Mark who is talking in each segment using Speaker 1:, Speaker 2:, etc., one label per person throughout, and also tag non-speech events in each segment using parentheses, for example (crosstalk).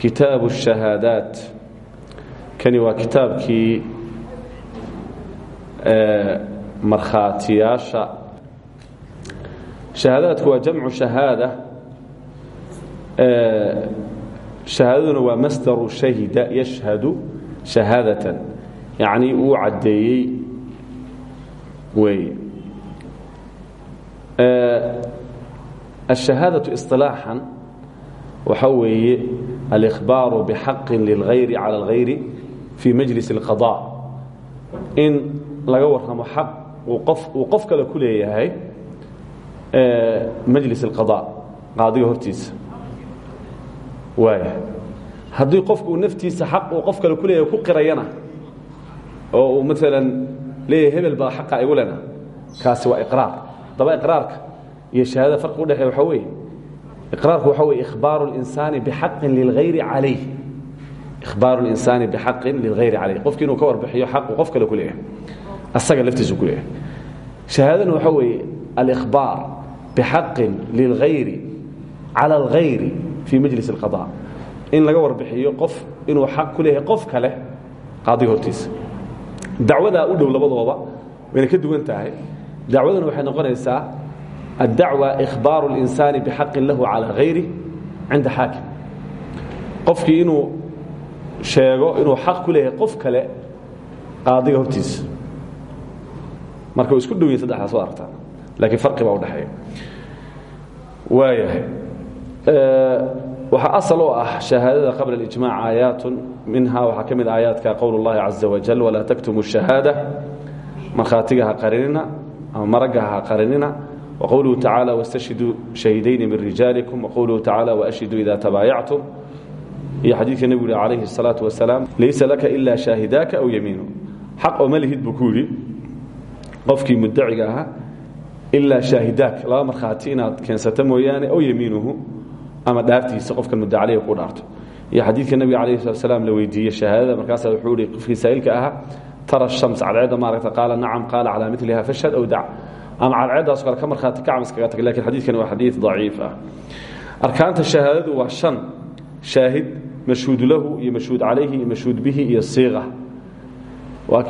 Speaker 1: kitaabu shahaadaat kani waa kitaabkii e, markhaatiyaasha. Shahaadaadku waa jamcu shahaada e, shahaadaduna waa masdaru shahida yashhadu shahaadatan. Yacnii uu caddeeyey weeye. E, ashahaadatu isilaaxan waxa weeye alhbaaru bixaqin lilgayri cala algayri fii majlis اlqada in laga warramo xaq uu qof kale ku leeyahay majlis اlqada qaadiga hortiisa waaya haddii qofku naftiisa xaq uu qof kale ku leeyahay ku qirayana oo uu maalan leeyahay hebel baa xaqa igulena kaasi waa iqraar daba iqraarka iyo shahaadada farqi udhexeeya waxaa weeye raarku waxa wey baar insaani bixaqin lilayri alayh ihbaaru linsaani bixaqin lilhayri calayh qofki inuu ka warbixiyo xaqu qof kale ku leeyahay asaga laftiisu ku leeyahay shahaadana waxa weeye alikhbaar bixaqin lilhayri cala alhayri fii majlis alqada in laga warbixiyo qof inuu xaq ku leeyahay qof kale qaadiga hortiisa dacwadaa u dhow labadooba wayna ka duwan tahay dacwadana waxay noqonaysaa الdacوى إkhbaaru الإnsaani bxaqin lahu calى غayri cinda xaakim qofkii inuu sheego inuu xaq ku leeyahay qof kale qaadiga hortiisa marka way isku dhow yihin saddexdaas wa aragtaa lakiin farqi baa udhexeeya waayahay waxaa asal oo ah shahaadada qabla اlijmac aayaat minhaa waxaa ka mid aayaadka qowl اllahi caزa wajal walaa taktumu الشhahaadة markhaatiga ha qarinina ama maragga ha qarinina وqwluه tacaalى واstashhiduu شhahiidayni min rijaaliكum وqowluhu tacaalى وأshhiduu إida tabaayactum iyo xadiidka nebigu yhi calayhi الsalaaةu wasalaam laysa laka ilaa shaahidaaka aw yamiinu xaq oo ma lihid buu ku yidhi qofkii muddaciga ahaa ilaa shaahidaak laba markhaati inaad keensata mooyaane aw yamiinuhu ama dhaartiisa qofkan muddacaleyga ku dhaarto iyo xadiidka nebiga alayh الslat slam la weydiiyey shahaadada markaasaa wuxuu ihi qofkii saa'ilka ahaa tara الshams cadceedda maaragta qaala nacam qaala calىa miliha fashhad aw dac ama cadceeddaas kale ka markhaati kacam iskaga tag laakiin xadiidkani waa xadiid daciif ah. Arkaanta shahaadadu waa shan. Shaahid mashhuud lahu iyo mashhuud calayhi iyo mashhuud bihi iyo siiqa.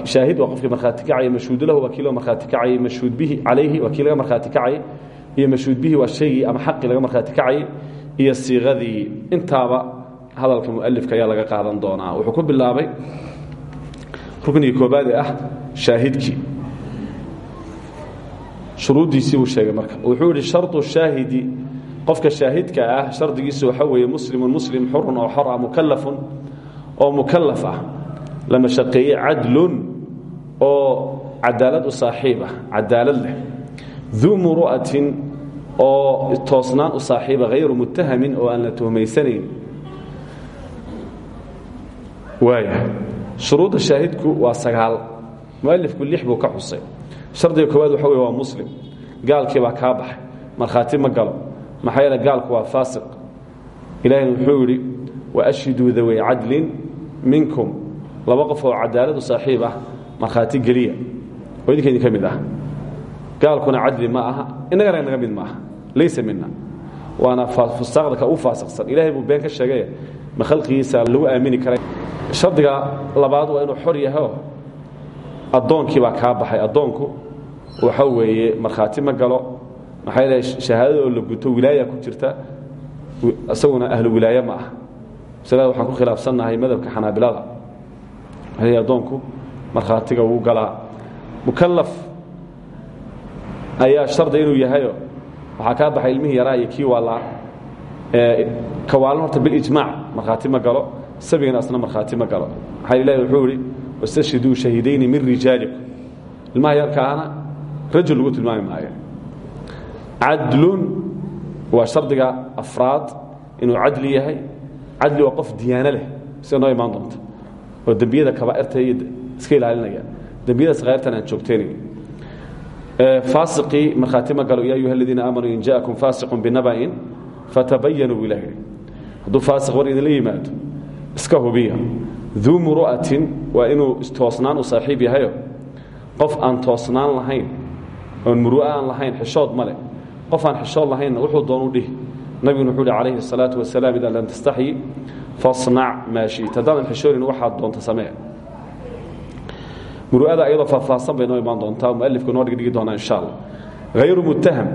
Speaker 1: Shaahid waa qofkii markhaati kacaya mashhuud lahu waa kii loo markhaati kacayay bihi calayhi waa kii laga markhaati kacayay iyo mashhuud bihi waa shaygii ama xaqii laga markhaati kacayay iyo siiqadii. Intaaba hadalka mualifka ayaa laga qaadan doonaa. Wuxuu ku bilaabay ruknigii koobaad ee ah shaahidkii shuruuddiisii buu sheegay marka. Wuxuu yidhi sharطu shaahidi qofka shaahidka ah shardigiisu waxa weeye muslimun muslim xurun oo xor ah mukalafun oo mukalaf ah lama shaqeeye cadlun oo cadaalad u saaxiib ah muru'atin oo toosnaan u saaxiiba hayru muttahamin oo aan la tuhmaysanayn. Waaya shuruudda waa sagaal mualifku lix buu ka xusay shardiga koowaad waxa wey waa muslim. Gaalkii baa kaa baxay. Markhaati ma galo. Maxaa yeele gaalku waa faasiq. Ilahina wuxuu yidhi waashhiduu dawey cadlin minkum. Laba qof oo cadaaladu saaxiib ah markhaati geliya. Oo idinka ah. Gaalkuna cadli ma aha. Innagana inaga mid ma aha. Laysa mina waana fusaaqda ka u faasiqsan. Ilahay buu been ka sheegay ma khalqigiisa lagu aamini karay. Shardiga labaad waa inuu xor yaho addoonkii baa kaa baxay. Addoonku waxa weeye markhaati ma galo. Maxaa yeele shahaadada oo la guto wilaaya ku jirta isaguna ahlu wilaaye ma ah masalada waxaan ku khilaafsannahay madhabka xanaabilada. Waxay addoonku markhaatiga wuu galaa. Mukalaf ayaa shardi inuu yahayo waxaa kaa baxay ilmihii yaraa iyo kii waalaa kawaalan horta bilijmaac markhaati ma galo. Sabigana asna markhaati ma galo. Maxaa ilahi wuxuu idhi wastashhiduu shahiidayni min rijaalikum ilmaha yarkaana rajul lagu tilmaami maayo cadlun waa shardiga afraad inuu cadli yahay cadli waa qof diyaano leh sida noo imaan doonta oo dembiyada kabaairta iska ilaalinaya dembiyada sakaa'irtan aan joogtaynayn faasiqii markhaati ma galo ya ayuha aladiina aamanuu in ja'akum faasiqun binaba'in fatabayanuu buu ilah yidhi hadduu faasiq war idinla yimaado iska hubiya duu muru'atin waa inuu istoosnaan u saaxiib yahayo qof aan toosnaan lahayn oon muru'a aan lahayn xishood ma leh. Qof aan xishood lahaynna wuxuu doonu dhihi. Nabiguna wuxuu uhi calayhi الsalaatu wasalaam idaa lam tastaxyi fasnac maa shi'ta. Haddaadan xishoonin waxaad doonta samee. Muru'ada ayadoo faahfaahsan bay noo imaan doontaa mualifku noo dhigdhigi doonaa insha allah. Hayru muttaham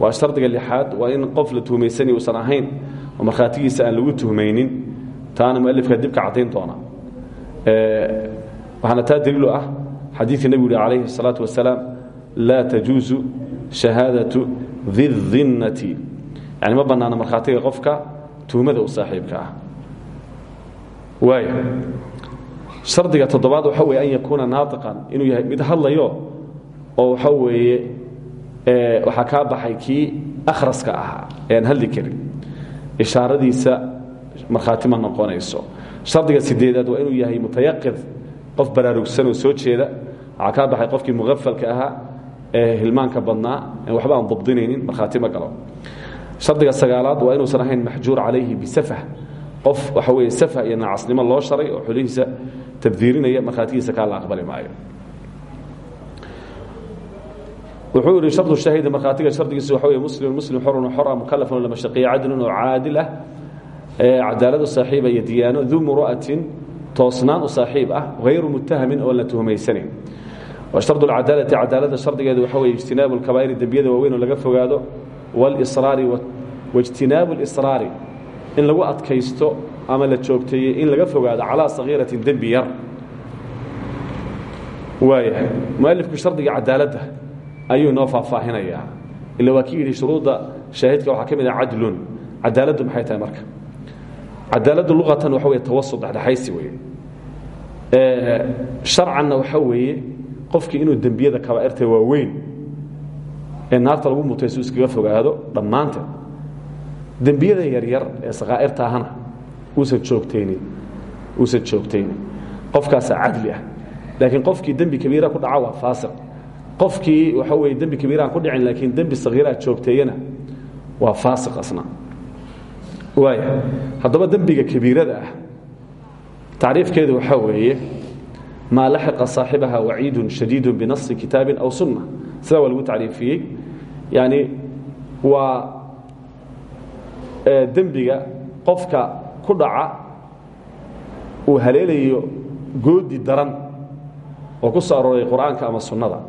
Speaker 1: waa shardiga lixaad waa in qof la tuhmaysanay uusan ahayn oo markhaatigiisa aan lagu tuhmaynin. Taana mualifka waxaana taa daliilu ah xadiidka nebigu uhi calayhi الsalaatu wasalaam laa tajuusu didinnati yani ma bannaana markhaatiga qofka tuhmada u saaxiibka ah. Waaya shardiga toddobaad waxa weye an yakuuna naatiqan inuu yahay mid hadlayo oo waxa weeye waxaa kaa baxay kii akhraska ahaa ee hadli karin. Ishaaradiisa markhaati ma noqonayso. Shardiga sideedaad waa inuu yahay mutayaqid qof baraarugsan oo soo jeeda waxaa kaa baxay qofkii muqafalka ahaa ee hilmaanka badnaa waxba aan dabdinaynin markhaati ma galo. Shardiga sagaalaad waa inuusan ahayn maxjuur calayhi bisafah. Qof waxa weye safah iyo nacasnimo loo sharay oo xulihiisa tabdiirinaya markhaatigiisa kaa la aqbali maayo. Wuxuu yidhi shardu shaahidi markhaatiga shardigiisa waxa weye muslim muslim xorun xora mukalafun lama shaqiya cadlun oo caadil ah cadaalad u saaxiiba iyo diyaano duu toosnaan saaxiib ah hayru muttahamin oon la tuhmaysanayn. Washardu lcadaalati cadaaladda shardigeedu waxa weye ijtinaabu lkabaa'iri dembiyada waaweyn laga fogaado wاlsraari waijtinaabu اlisraari in lagu adkaysto ama la joogteeyey in laga fogaado calaa sagiiratin dembi yar. Waayahay mualifku shardiga cadaaladda ayuu noo faahfaahinayaa. Ila waa ki yidhi shuruudda shaahidka waxaa ka mid ah cadlun cadaaladdu luqatan waxa weye tawasud dhexdhexaysi weye sharcanna waxa weeye qofkii inuu dembiyada kabaa'irta waaweyn ee naarta lagu mutaysu iskaga fogaado dhammaanteed dembiyada yaryar ee sakaa'irta ahana uusan joogtaynin qofkaasaa cadli ah. Laakiin qofkii dembi kabiira ku dhaca waa faasiq. Qofkii waxa weye dembi kabiiraan ku dhicin laakiin dembi sagiiraa joogteeyana waa faasiq asna haddaba dembiga kabiirada ah tacriifkeedu waxaa weeye maa laxiqa saaxibaha waciidun shadiidu binasi kitaabin aw sunna sidaa waa lagu tacriifiyey yani waa dembiga qofka ku dhaca uu haleelayo goodi daran oo ku soo arooray qur'aanka ama sunnada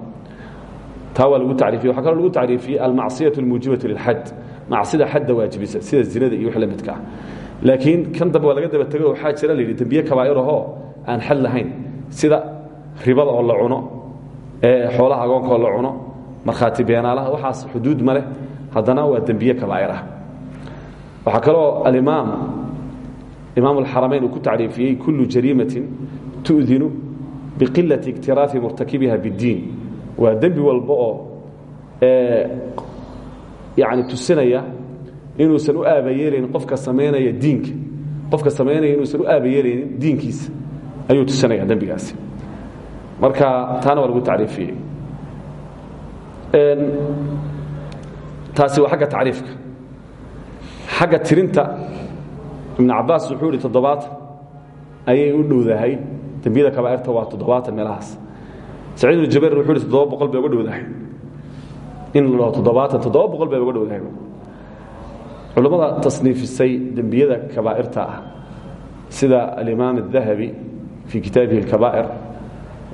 Speaker 1: taa waa lagu tacriifiye waxa kaloo lagu tacriifiyey almacصiyaة اlmuujibaة lilxad macsida xadda waajibisa sida zinada iyo wix la midka ah. Laakiin kan dambe waa laga daba tego waxaa jira la yidhi dembiye kabaa'irahoo aan xad lahayn sida ribada oo la cuno xoolaha agoonka oo la cuno markhaati beenaalaha waxaas xuduud ma leh haddana waa dembiye kabaa'ir ah. Waxaa kaloo alimaam imaam alxaramayn uu ku tacriifiyey kullu jariimatin tu'dinu biqilati iktiraafi murtakibiha biddiin. Waa dembi walba oo yani tusinaya inuusan u aabayeelaynin qofka samaynaya diinka. Qofka samaynaya inuusan u aabayeelaynin diinkiisa. Ayuu tusinaya dembigaasi. Marka taana waa lagu tacriifiyey. Taasi waa xagga tacriifka. Xagga tirinta ibn cabaas wuxuu toddobaatan ayay u dhowdahay. Dembiyada kabaa'irta waa toddobaatan meelahaas. Saciid ibnu jabayr wuxuu ihi toddoba boqol bay in la dhaho toddobaatan toddoba boqol bay uga dhowdahay culammada tasniifisay dembiyada kabaa'irta ah sida alimaam الdahabi fii kitaabihi اlkabaa'ir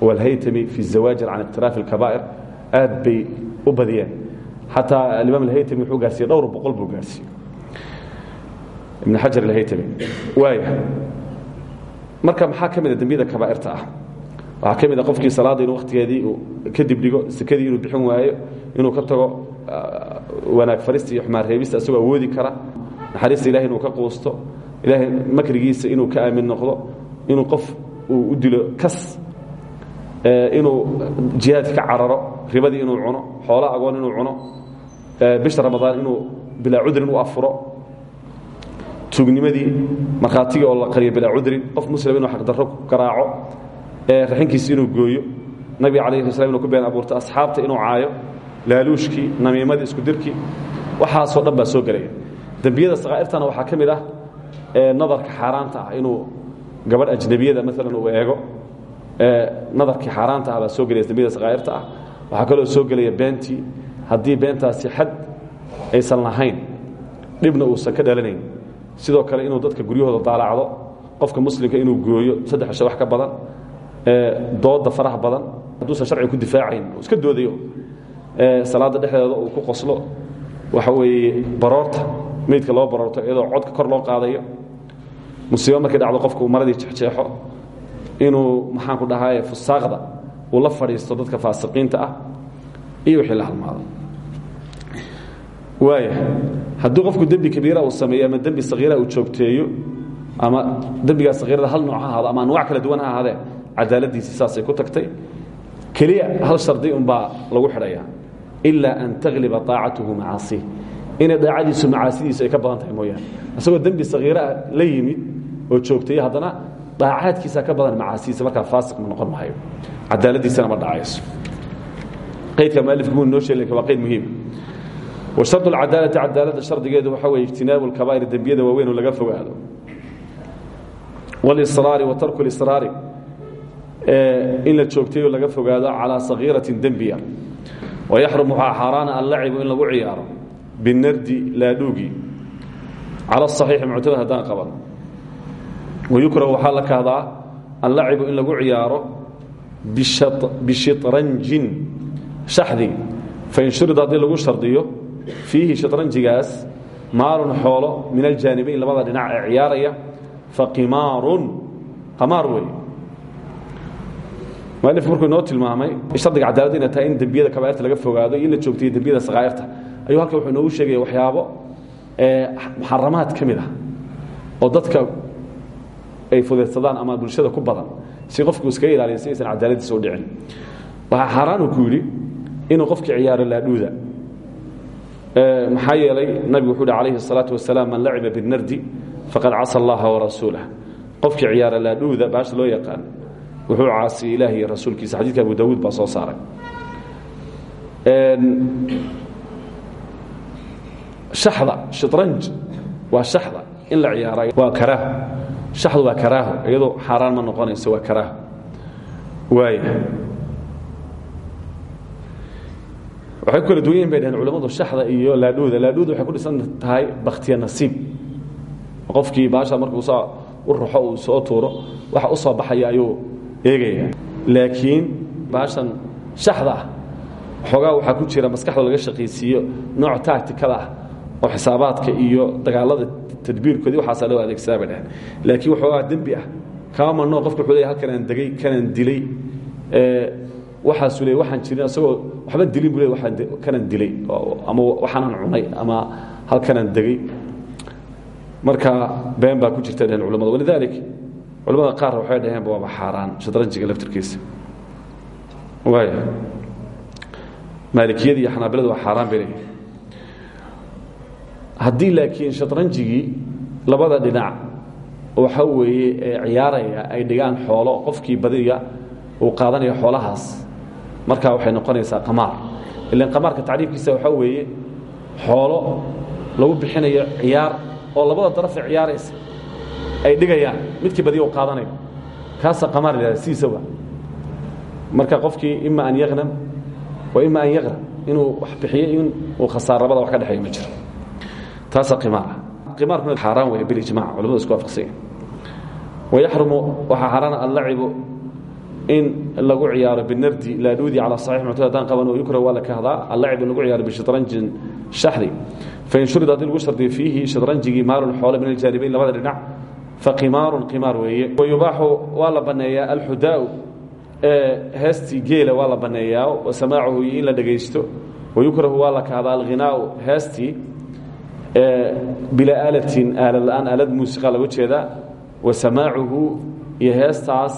Speaker 1: wاlhaytami fi الzawaajir can ikhtilaafi اlkabaa'ir aad bay u badiyeen xataa alimaam alhaytami wuxuu gaarsiiyey dhowr boqol buu gaarsiiyey ibn xajar alhaytami waaya marka maxaa ka mida dembiyada kabaa'irta ah waxaa ka mid a qofkii salaadda inuu wakhtigeedii uu kadib dhigo sekadii inuu bixin waayo inuu ka tago wanaag farista iyo xumaan reebista isagoo awoodi kara. Naxariista ilahay inuu ka quusto ilaahay makrigiisa inuu ka aamin noqdo inuu qof uu u dilo kas inuu jihaadka ka cararo ribadii inuu cuno xoolo agoon inuu cuno bisha ramadaan inuu bilaa cudrin u afuro tuugnimadii markhaatigii oo la qariyo bilaa cudrin qof muslim inuu xaqdarro garaaco raxinkiisi inuu gooyo nabiga calayhi slam inuu ku been abuurto asxaabta inuu caayo laaluushkii namiimadii isku dirkii waxaasoo dhan baa soo gelaya. Dembiyada sakaa'irtana waxaa ka mid ah nadarka xaaraanta ah inuu gabadh ajnabiyada maalan uu eego. Nadarkii xaaraanta ah baa soo gelaya dembiyada sakaa'irta ah. Waxaa kaloo soo gelaya beentii haddii beentaasi xad aysan lahayn dhibna uusan ka dhalanayn. Sidoo kale inuu dadka guryahooda daalacdo qofka muslimka inuu gooyo saddex shay wax ka badan dooda faraha badan hadduusan sharciga ku difaacayn iska doodayo salaadda dhexdeeda uu ku qoslo. Waxa weeye baroorta meydka loo baroorto iyadoo codka kor loo qaadayo. Musiibo dhacdo qofka uu maradii jexjeexo inuu maxaan ku dhahaye fusaaqda uu la fadhiisto dadka faasiqiinta ah iyo wixii la halmaado. Waaya haddii qofku dembi kabiira uu sameeyo ama dembi sagiira uu joogteeyo ama dembigaa sagiirada hal nooc ha ama anwac kala duwan ha ahaadee cadaaladiisii saasay ku tagtay. Keliya hal shardi unbaa lagu xidhaya ilaa an tagliba aacatuhu macaasih inay daacadiisu macaasidiisu ay ka badan tahay mooyaane isagoo dembi sagiiraa la yimid oo joogtay haddana daacaadkiisaa ka badan macaasidiisa markaa faasiq ma noqon maayo cadaaladiisana ma dhacayso qaydka mualifku muu noo sheeg waa qayd muhiima wa shardu alcadaalati cadaalada shardigeedu waxaa weeye ijtinaabu alkabaa'ir dembiyada waaweyn oo laga fogaado walisraari wa tarku lisraari in la joogtay oo laga fogaado calaa sagiiratin dembiya wayaxrum waxaa xaaraana allacibu in lagu ciyaaro binardi laadhuugi cala aصaxiixi muctamad haddaan qaban wayukrahu waxaa la kahdaa allacibu in lagu ciyaaro bishitranjin shaxdi fain shurida haddii lagu shardiyo fiihi shitranjigaas maalun xoolo min aljaanibayn labada dhinac ee ciyaaraya faqimaarun qamaar wey mualifku markuu inoo tilmaamay shardiga cadaaladda inay tahay in dembiyada kabaa'irta laga fogaado iyo in la joogtayo dembiyada sakaa'irta ayuu halkan wuxuu inoogu sheegaya waxyaabo muxaramaad ka mid ah oo dadka ay fudeydsadaan ama bulshada ku badan si qofku iskaga ilaaliya si aysan cadaaladiisa u dhicin waxaa xaaraanu ku yidhi inuu qofkii ciyaaro laadhuuda maxaa yeelay nabigu wuxuu uhi calayhi الsalaaةu wasalaam man laciba biالnardi faqad casa allaha warasuulah qofkii ciyaara laadhuuda baasha loo yaqaan wuxuu caasiyey ilaah iyo rasuulkiisa. Xadiidka abu dawuud baa soo saaray. Shaxda shitranj waa shaxda in la ciyaaray waa karaaho shaxdu waa karaaho iyadoo xaaraan ma noqonayso waa karaaho waaya waxay ku kala duwan yihiin bay dhaheen culimmadu shaxda iyo laadhuuda laadhuuda waxay ku dhisan tahay bakhtiya nasiib. Qofkii baasha markuu saa u raxo uu soo tuuro waxa u soo baxaya ayuu eegaya. Laakiin baashan shaxda ah. Xoogaa waxaa ku jira maskaxda laga shaqaysiiyo nooc tactikada ah oo xisaabaadka iyo dagaalada tadbiirkoodii waxaasaa loo adeegsadaa bay dhaheen. Laakiin waxoogaa dembi ah. Kama manoo qofka wuxuu leeyahay halkanaan degay kanaan dilay. Waxaasuu leey waxaan jirin asagoo waxba dilin buu waxaan kanaan dilay. Ama waxaanaan cunay ama halkanaan degay. Marka been baa ku jirta dhaheen culamada walidaalik culamada qaar waxay dhaheenba waaba xaaraan shadranjiga laftirkiisa. Waaya maalikiyada iyo xanaabilada waa xaaraan bay leeyihiin laakiin shadranjigii labada dhinac waxa weeye ee ciyaaraya ay dhigaan xoolo qofkii badiga uu qaadanayo xoolahaas markaa waxay noqonaysaa qamaar. Ilan qamaarka tacriifkiisa waxaa weeye xoolo lagu bixinayo ciyaar oo labada darafee ciyaaraysa ay dhigayaan midkii badiya u qaadanayo. Kaasaa qamaar la yihahda sidiisaba marka qofkii ima an yaknam wa ima an yaqram inuu wax bixiyo in uu khasaar labada wax ka dhexeeyo ma jiro. Taasaa qimaara qimaarkuna xaaraan weeye bilijmac culamadu isku waafaqsanya wayaxrumu waxaa xaaraana allacibu in lagu ciyaaro binardi laadhuudi calى صaxiix muctad. Haddaan qaban oo yukrah waa la kahdaa allacib in lagu ciyaaro bishitranjin shaxdi. Fain shurida haddii lagu shardiyo fiihi shitranjigii maalun xoole min aljaanibayn labada dhinac faqimaarun qimaar weeye. Wayubaaxu waa la banneeyaa alxudaau. Heestii geela waa la banneeyaa wasamaacuhu iyo in la dhegaysto wayukrahu waa la kahdaa alghinaau heestii. Bilaa aalatin aalad la'aan aalad muusiqa lagu jeedaa. Wasamaacuhu iyo heestaas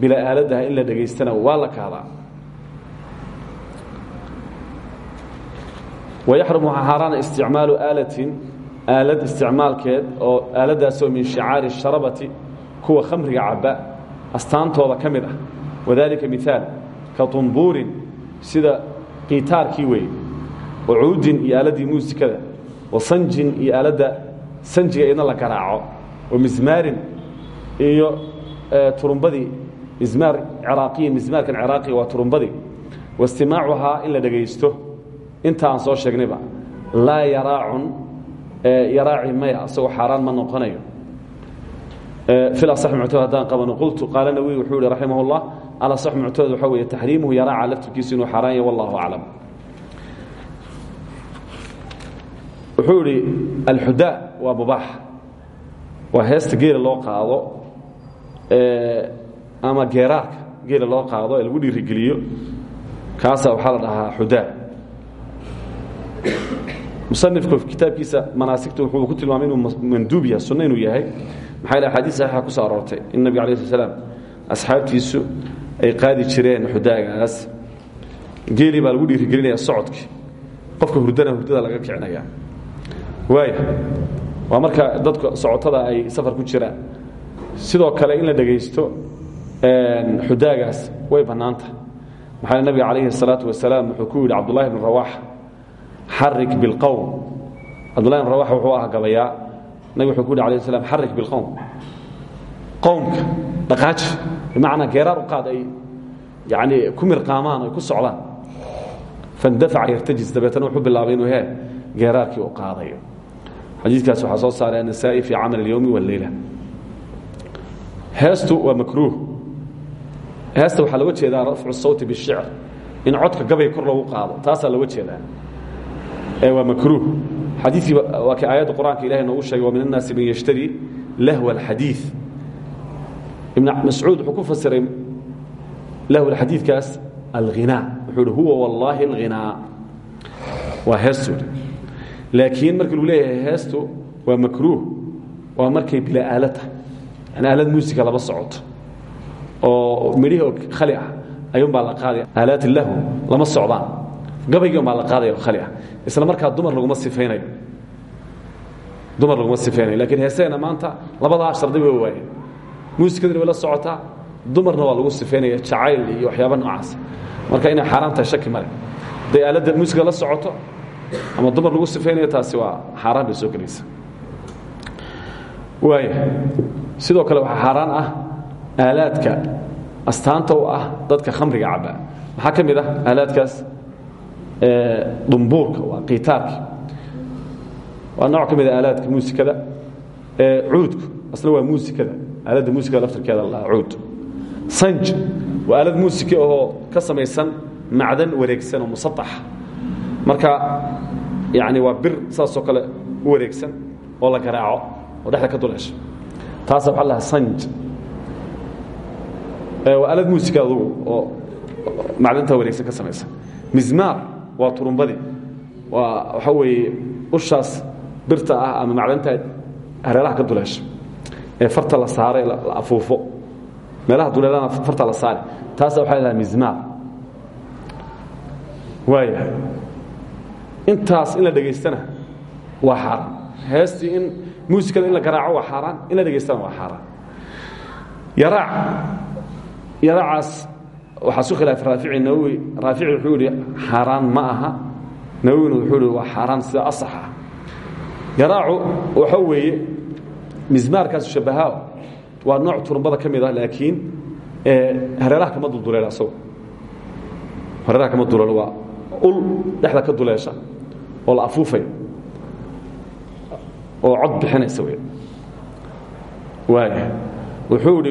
Speaker 1: bilaa aaladaha in la dhegaystana waa la kahdaa wayaxrum xaaraana isticmaalu aalatin aalad isticmaalkeed oo aaladaasoo min shicaari sharabati kuwa khamriga caba astaantooda ka mid ah. Wadaalika miaal ka tumbuurin sida qitaarkii weeye wacuudin iyo aaladdii muusikada wasanjin iyo aaladda sanjiga idna la garaaco wamismaarin iyo eh, turumbadii mismaar ciraaqiya mismaarkan ciraaqiga waa turumbadii waistimaacuhaa in la dhegaysto inta aan soo sheegnayba la yaraacun yaraaci maya asagoo xaaraan ma noqonayo. Hadaan abano qultu qaala nawi wuxuu hi raximah اllah alasax muctamad waxaa weeye taxriimuhu yaraaca laftirkiisu inuu xaaraan yahy wallahu aclam. Wuxuu idhi alxudaa waa mubaax waa heesta geela loo qaado ama geeraarka geela loo qaado ee lagu dhiirigeliyo kaasaa waxaa la dhahaa xudaa musanifka kitaabkiisa manaasigta wuxuu ku tilmaamay inuu manduub yahay sunno inuu yahay. Maxaa axaadiis saxiixa ku soo aroortay. In nabig alai slam asxaabtiisu ay qaadi jireen xudaagaas. Geelii baa lagu dhiirigelinaya socodkii. Qofka hurdana hurdada laga kicinaya. Waaya waa marka dadka socotada ay safar ku jiraan. Sidoo kale in la dhegaysto xudaagaas way bannaantah maxaa nabiga calayhi salaatu wasalaam wuxuu ku yidhi cabdullahi bn rawaaxa xarik bilqowm. Cabdullahi bn rawax wuxuu ahaa gabayaa nabig wuxuu ku yidhi alayh slam xarik bilqowm. Qowmka dhaqaaji bimacnaa geeraar u qaad ay yani ku socdaan. Fandafaca yartajis dabeetana wuxuu bilaabay inuu he geeraarkii u qaadayo xadiidkaas waxaa soo saaray anasaa'i fi camal اlyowmi wاlleyla heestu waa makruuh. Heesta waxaa looga jeedaa rafcu sawti bishicr in codka gabay kor loogu qaado taasaa looga jeedaa. ee waa makruuh. Xadiikii waa kii aayadda qur'aanka ilahay noogu wa min annaasi man yashtari lahwa alxadiid ibn mascuud wuxuu ku fasiray lahw xadiidkaas alhinaa wuxuu hi huwa wallaahi alhinaa waa heestu laakiin markii luu leeyahay heestu waa makruuh waa markay bila aalad tahay yani aalad laba socoto oo midhihi oo khali ah la qaaday aalaat lahu lama socdaan gabaygii un baa la qaadaya oo khali ah. Isla markaa dumar laguma sifaynayo. Dumar laguma sifaynayo. Lakiin heeseena maanta labadaa shardi way waayeen. Muusikadina way la socotaa. Dumarna waa lagu sifaynaya jacayl iyo waxyaaba noocaas. Marka inay xaaraan shaki male. Hadday aaladda la socoto ama dumar lagu sifaynayo taasi waa xaaraan bay soo gelaysa. Sidoo kale waxaa xaaraan ah aalaadka astaanta u ah dadka khamriga caba maxaa ka mid ah dumbuurka waa qitaarka. Waa nooc ka mid a aalaadka muusikada. Cuudku asna waa muusikada. Aaladda muusikada laftirkeeda la cuud. Sanj waa aalad muusika oo ka samaysan macdan wareegsan oo musaaxa marka yani waa bir saasoo kale u wareegsan oo la garaaco oo dhexda ka duleesha taasa waxa lahaa sanj. Waa aalad muusika adugu oo macdanta wareegsan ka samaysan. Mizmaar waa turumbadii waa waxa weeye ushaas birta ah ama macdanta hareeraha ka duleesha ee farta la saare la afuufo. Meelaha duleelana farta la saare. Taasa waxa la dhaha mizmaar. Waaya intaas in la dhegaystana waa xaaraan. Heestii in muusikada in la garaaco waa xaaraan. In la dhegaystana waa xaaraan. Yaraac. Yaraacaas waxaa su khilaafay raafici nawowi raafici wuxuu yihi ma aha. Nawowina wuxuu waa xaaraan sida asax ah. Yaraacu waxa weeye mismaarkaas shabahaa waa nooc turumbada ka ah laakiin hareeraha kama dulduleela asago hareeraha kama duleelo waa ul dhexda ka duleesha oo la afuufayo oo cod bixinaysa wey waaya wuxuu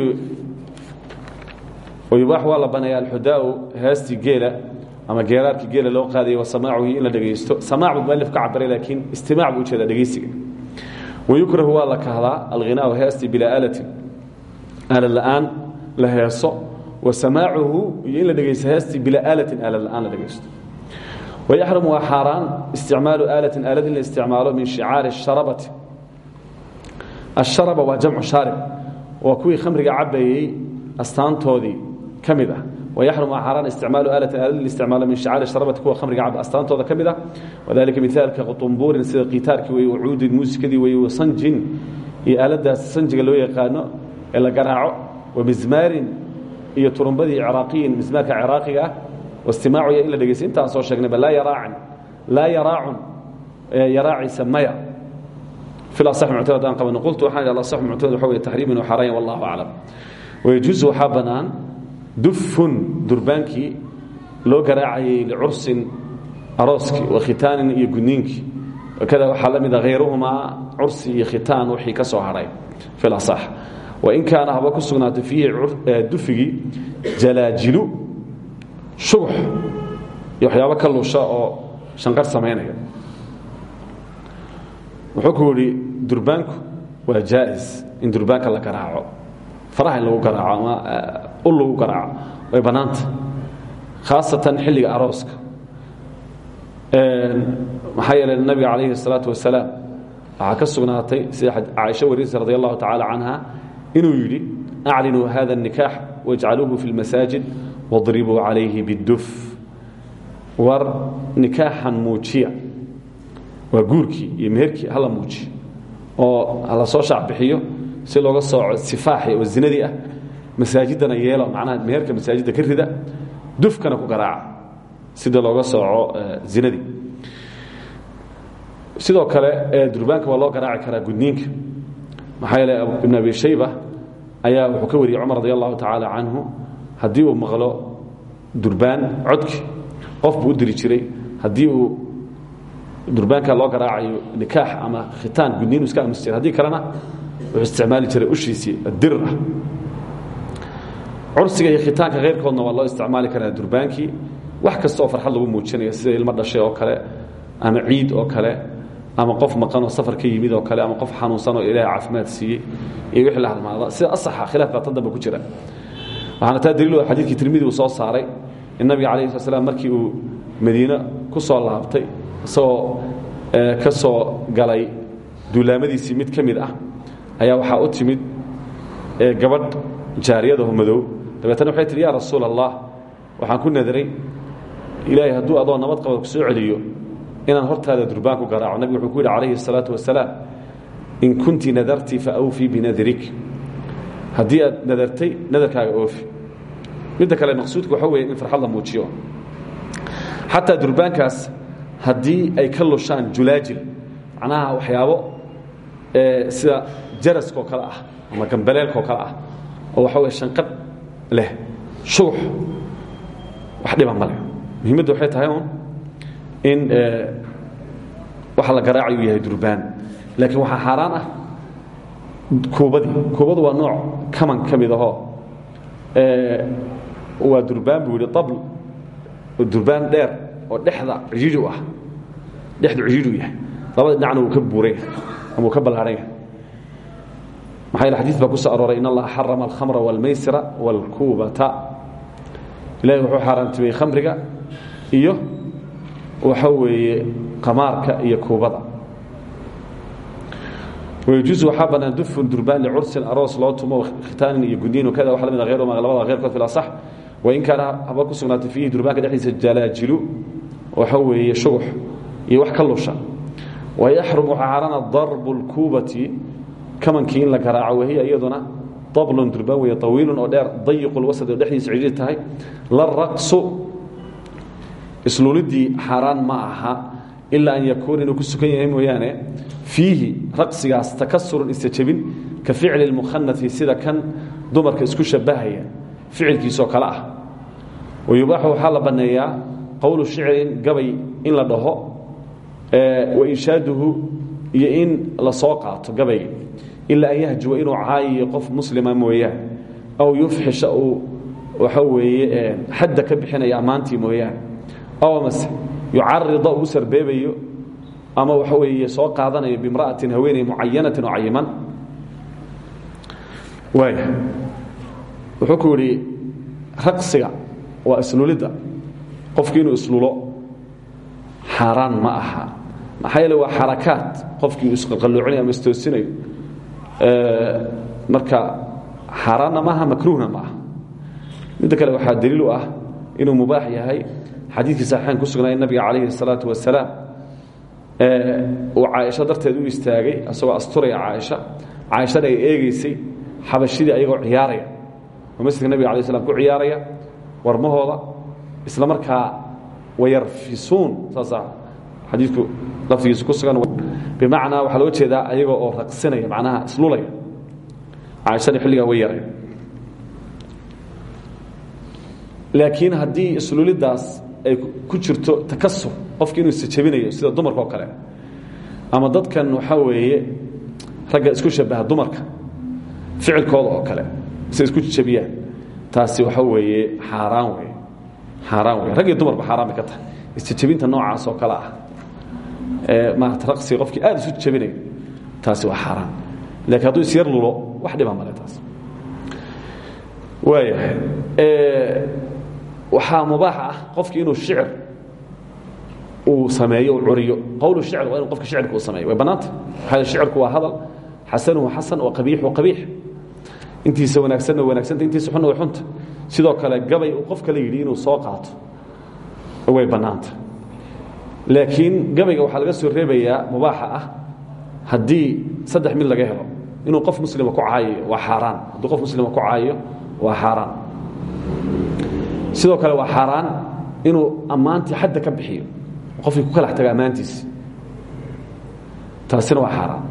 Speaker 1: wayubaax waa la baneeya alxudaau heestii geela ama geeraarkii geela loo qaadayay wa samaacuhi in la dhegaysto samaac buu mualif ka cabiray laakiin istimaac buu u jeedaa dhegaysiga wayukrahu waa la kahdaa alghinaau heestii bilaa aalatin. Aalad la'aan la heeso wa samaacuhu iyo in la dhegaysto heestii bilaa aalatin aalad la'aan la dhegaysto wayaxrumu waa xaaraan isticmaalu aalatin aalad in la isticmaalo min shicaari asharabati asharaba waa jamcu shaarib. Waa kuwii khamriga cabayey astaantoodii ka mid ah ويحرم xاaraan isticmaalu aalaة aalad isticmaalo min شhacaari sharabati kuwa khamriga cab astaantooda ka mid a wadalika mithaalka quطumbuurin sida qitaarkii wey wacuudin muusikadii wey wasanjin iyo aaladaas sanjiga loo yaqaano ee la garaaco wamizmaarin iyo turumbadii craaqiyin mismaarka craaqiga ah wastimaacuya in la dhegeysta intaan soo sheegnayba laa yaraacin laa yaraacun yaraaciisa maya في الأصح معتمد aan qabano qultu waxaan idhi الأصح معتمد waxa wey تحriimin وxaarayn والlahu أعlam ويجuز waxaa bannaan dufun durbaankii loo garaacayay licursin arooskii wa khitaanin iyo gudniinkii kada waxaa la mida ah hayruhumaa cursi iyo khitaan wixii ka soo hadhay filasax wain kaana haba ku sugnaatay fiihi dufigii jalaajilu shubux iyo waxyaabo ka luusha oo shanqar samaynaya. Wuxuu ku yidhi durbaanku waa jaa'is in durbaanka la garaaco. Faraha in lagu garaaco ama ul lagu garaaco way bannaanta khaasatan xilliga arooska maxaa yeelay nabiga calayhi الsalaatu wasalaam waxaa ka sugnaatay sida caaisha warisa radi allahu tacaala canha inuu yidhi aclinuu hada الnikaax wاjcaluuhu fi اlmasaajid wadribuu calayhi bاduf war nikaaxan muujiya waa guurkii iyo meherkii hala muujiyo oo hala soo shaacbixiyo si looga sooco sifaaxi oo zinadii ah masaajidana yeelo macnaha meherka masaajidda ka rida dufkana ku garaaca. Sida looga sooco zinadii sidoo kale durbaanka waa loo garaaci karaa gudniinka. Maxaa yeele ibn abi shayba ayaa wuxuu ka wariyey cumar radi allahu tacaala canhu haddii uu maqlo durbaan codki qof buu u diri jiray haddii uu durbaanka loo garaacayo nikaax ama khitaan gudniinu iska aamusi jira haddii kalena wuxuu isticmaali jiray ushiisii dir ah cursiga iyo khitaanka keyrkoodna waa loo isticmaali karaa durbaankii. Wax kasta farxad lagu muujinayo sida ilmo dhashay oo kale ama ciid oo kale ama qof maqan oo safar ka yimid oo kale ama qof xanuunsan oo ilaahay caafimaad siiyey iyo wixii la halmaada sida asaxa khilaaf baa tan ku jira. Waxaana taa daliil xadiidkii tirmidi uu soo saaray in nabiga calayhi slat slam markii uu madiine ku soo laabtay isagoo ka soo galay duulaamadiisii mid ka ah ayaa waxaa u timid gabadh jaariyadaho madow dabeetana waxay tihi ya rasuul allah waxaan ku nadaray ilaahay hadduu adoo nabad qaba ku soo celiyo inaan hortaada durbaan ku garaaco nabigu wuxuu ku yidhi calayhi الsalaatu wasalaam in kunti nadarti faawfii binadrik haddii aad nadartay nadarkaaga oofi. Midda kale maqsuudka waxa weeye in farxad la muujiyo. Xataa durbaankaas haddii ay ka lushaan julaajil macnaha waxyaabo sida jaraskoo kale ah ama gambaleelkoo kale ah oo waxa wey shanqadh leh shugux wax dhiba male muhiimadda waxay tahay un in waxa la garaacayu yahay durbaan. Laakiin waxaa xaaraan ah kuubadii. Kuubadu waa nooc kaman ka mid ahoo. Waa durbaan buu yidhi abl durbaan dheer oo dhexda cijiidu ah. Dhexdu cijiidu yahay. Labada dhinacna wuu ka buuran ama uu ka ballaaran maxaa yeele xadiis baa ku soo arooray in allaha xarama alkhamra wاlmaysira wاlkuubata ilahay wuxuu xaaraantimay khamriga iyo waxa weeye qamaarka iyo kuubada ويجuز waxaa banaan dufun durbaan licursin aroos loo tumo khitaanin iyo gudniin kada wa lamid غeyrهma labada heyrkood fi aصx wain kaana haba ku sugnaatay fiihi durbaanka dhexdiisa jalaajilu waxa weeye shugux iyo wax ka lusha wayaxrum waxaa xaaraana darbu اlkuubati kamankii in la garaaco wahiya iyaduna dablun durbaan weeye طawiilun oo dheer dayiqu lwasad oo dhexdiisa cidhiir tahay. La raqsu islulidii xaaraan ma aha ilaa an yakuuna ku sukan yahay mooyaane. Fiihi raqsigaas takasurun istajabin ka ficli اlmukhanai sida kan dumarka isku shabahaya ficilkiisoo kale ah. Wayubaaxu waxaa la banneeyaa gabay in la dhaho wainshaadahu iyo in la soo qaato gabay ilaa an yahjuwa inuu caayiyo qof muslima mooyaane aw yufxisha uu waxa weeye xadda ka bixinaya ammaantii mooyaane aw amase yucarida uu sarbeebayo ama waxa weeye soo qaadanayo bimra'atin haweeney mucayanatin oo cayiman. Waaya raqsiga waa islulidda qofkii islulo xaaraan ma aha. Maxaa yeele waa xarakaat qofkii isqalqalloocinayo ama istoosinayo marka xaaraanna maaha makruuhna ma aha midda kale waxaa daliil u ah inuu mubaax yahay. Xadiidkii saxiixayn ku sugnaa in nabiga calayhi الsalaatu wasalaam uu caaisho darteed u istaagay isagoo asturaya caaisha. Caaishana ay eegeysay xabashidii ayagoo ciyaaraya. Oo masjidka nabiga alay slam ku ciyaaraya warmahooda isla markaa wayarfisuun saasa xadiidku lafdigiisa ku sugan bimacnaa waxaa loo jeedaa ayagoo oo raqsinaya macnaha islulaya. Caaishana xilligaa way yaray laakiin haddii islulidaas ay ku jirto takasur qofki inuu isjabinayo sida dumarka oo kale ama dadkan waxaa weeye ragga isku shabaha dumarka ficilkooda oo kale si isku jabiyaan taasi waxa weeye xaaraan wey xaaraan wey rag iyo dumarba xaaraan bay ka tahay. Isjabinta noocaas oo kale ah maarata raqsiga qofkii aad isu jabinayo taasi waa xaaraan. Laakiin hadduu isyar lulo wax dhiba male taas. Waayahay waxaa mubaax ah qofki inuu shicir uu sameeyo uu curiyo. Qowlu shicr waa inu qofka shicirka uu sameeyo. Way bannaanta maxaa shicirku waa hadal xasanuhu xasan wa qabiixu qabiix. Intiisa wanaagsanna wanaagsanta intiisa xunna way xunta. Sidoo kale gabay uu qof kale yidhi inuu soo qaato. Way bannaanta laakiin gabayga waxaa laga soo reebayaa mubaaxa ah haddii saddex mid laga helo. Inuu qof muslima ku caayayo waa xaaraan. Hadduu qof muslima ku caayayo waa xaaraan. Sidoo kale waa xaaraan inuu ammaantii xadda ka bixiyo. Qofkii ku kalax taga ammaantiisi taasina waa xaaraan.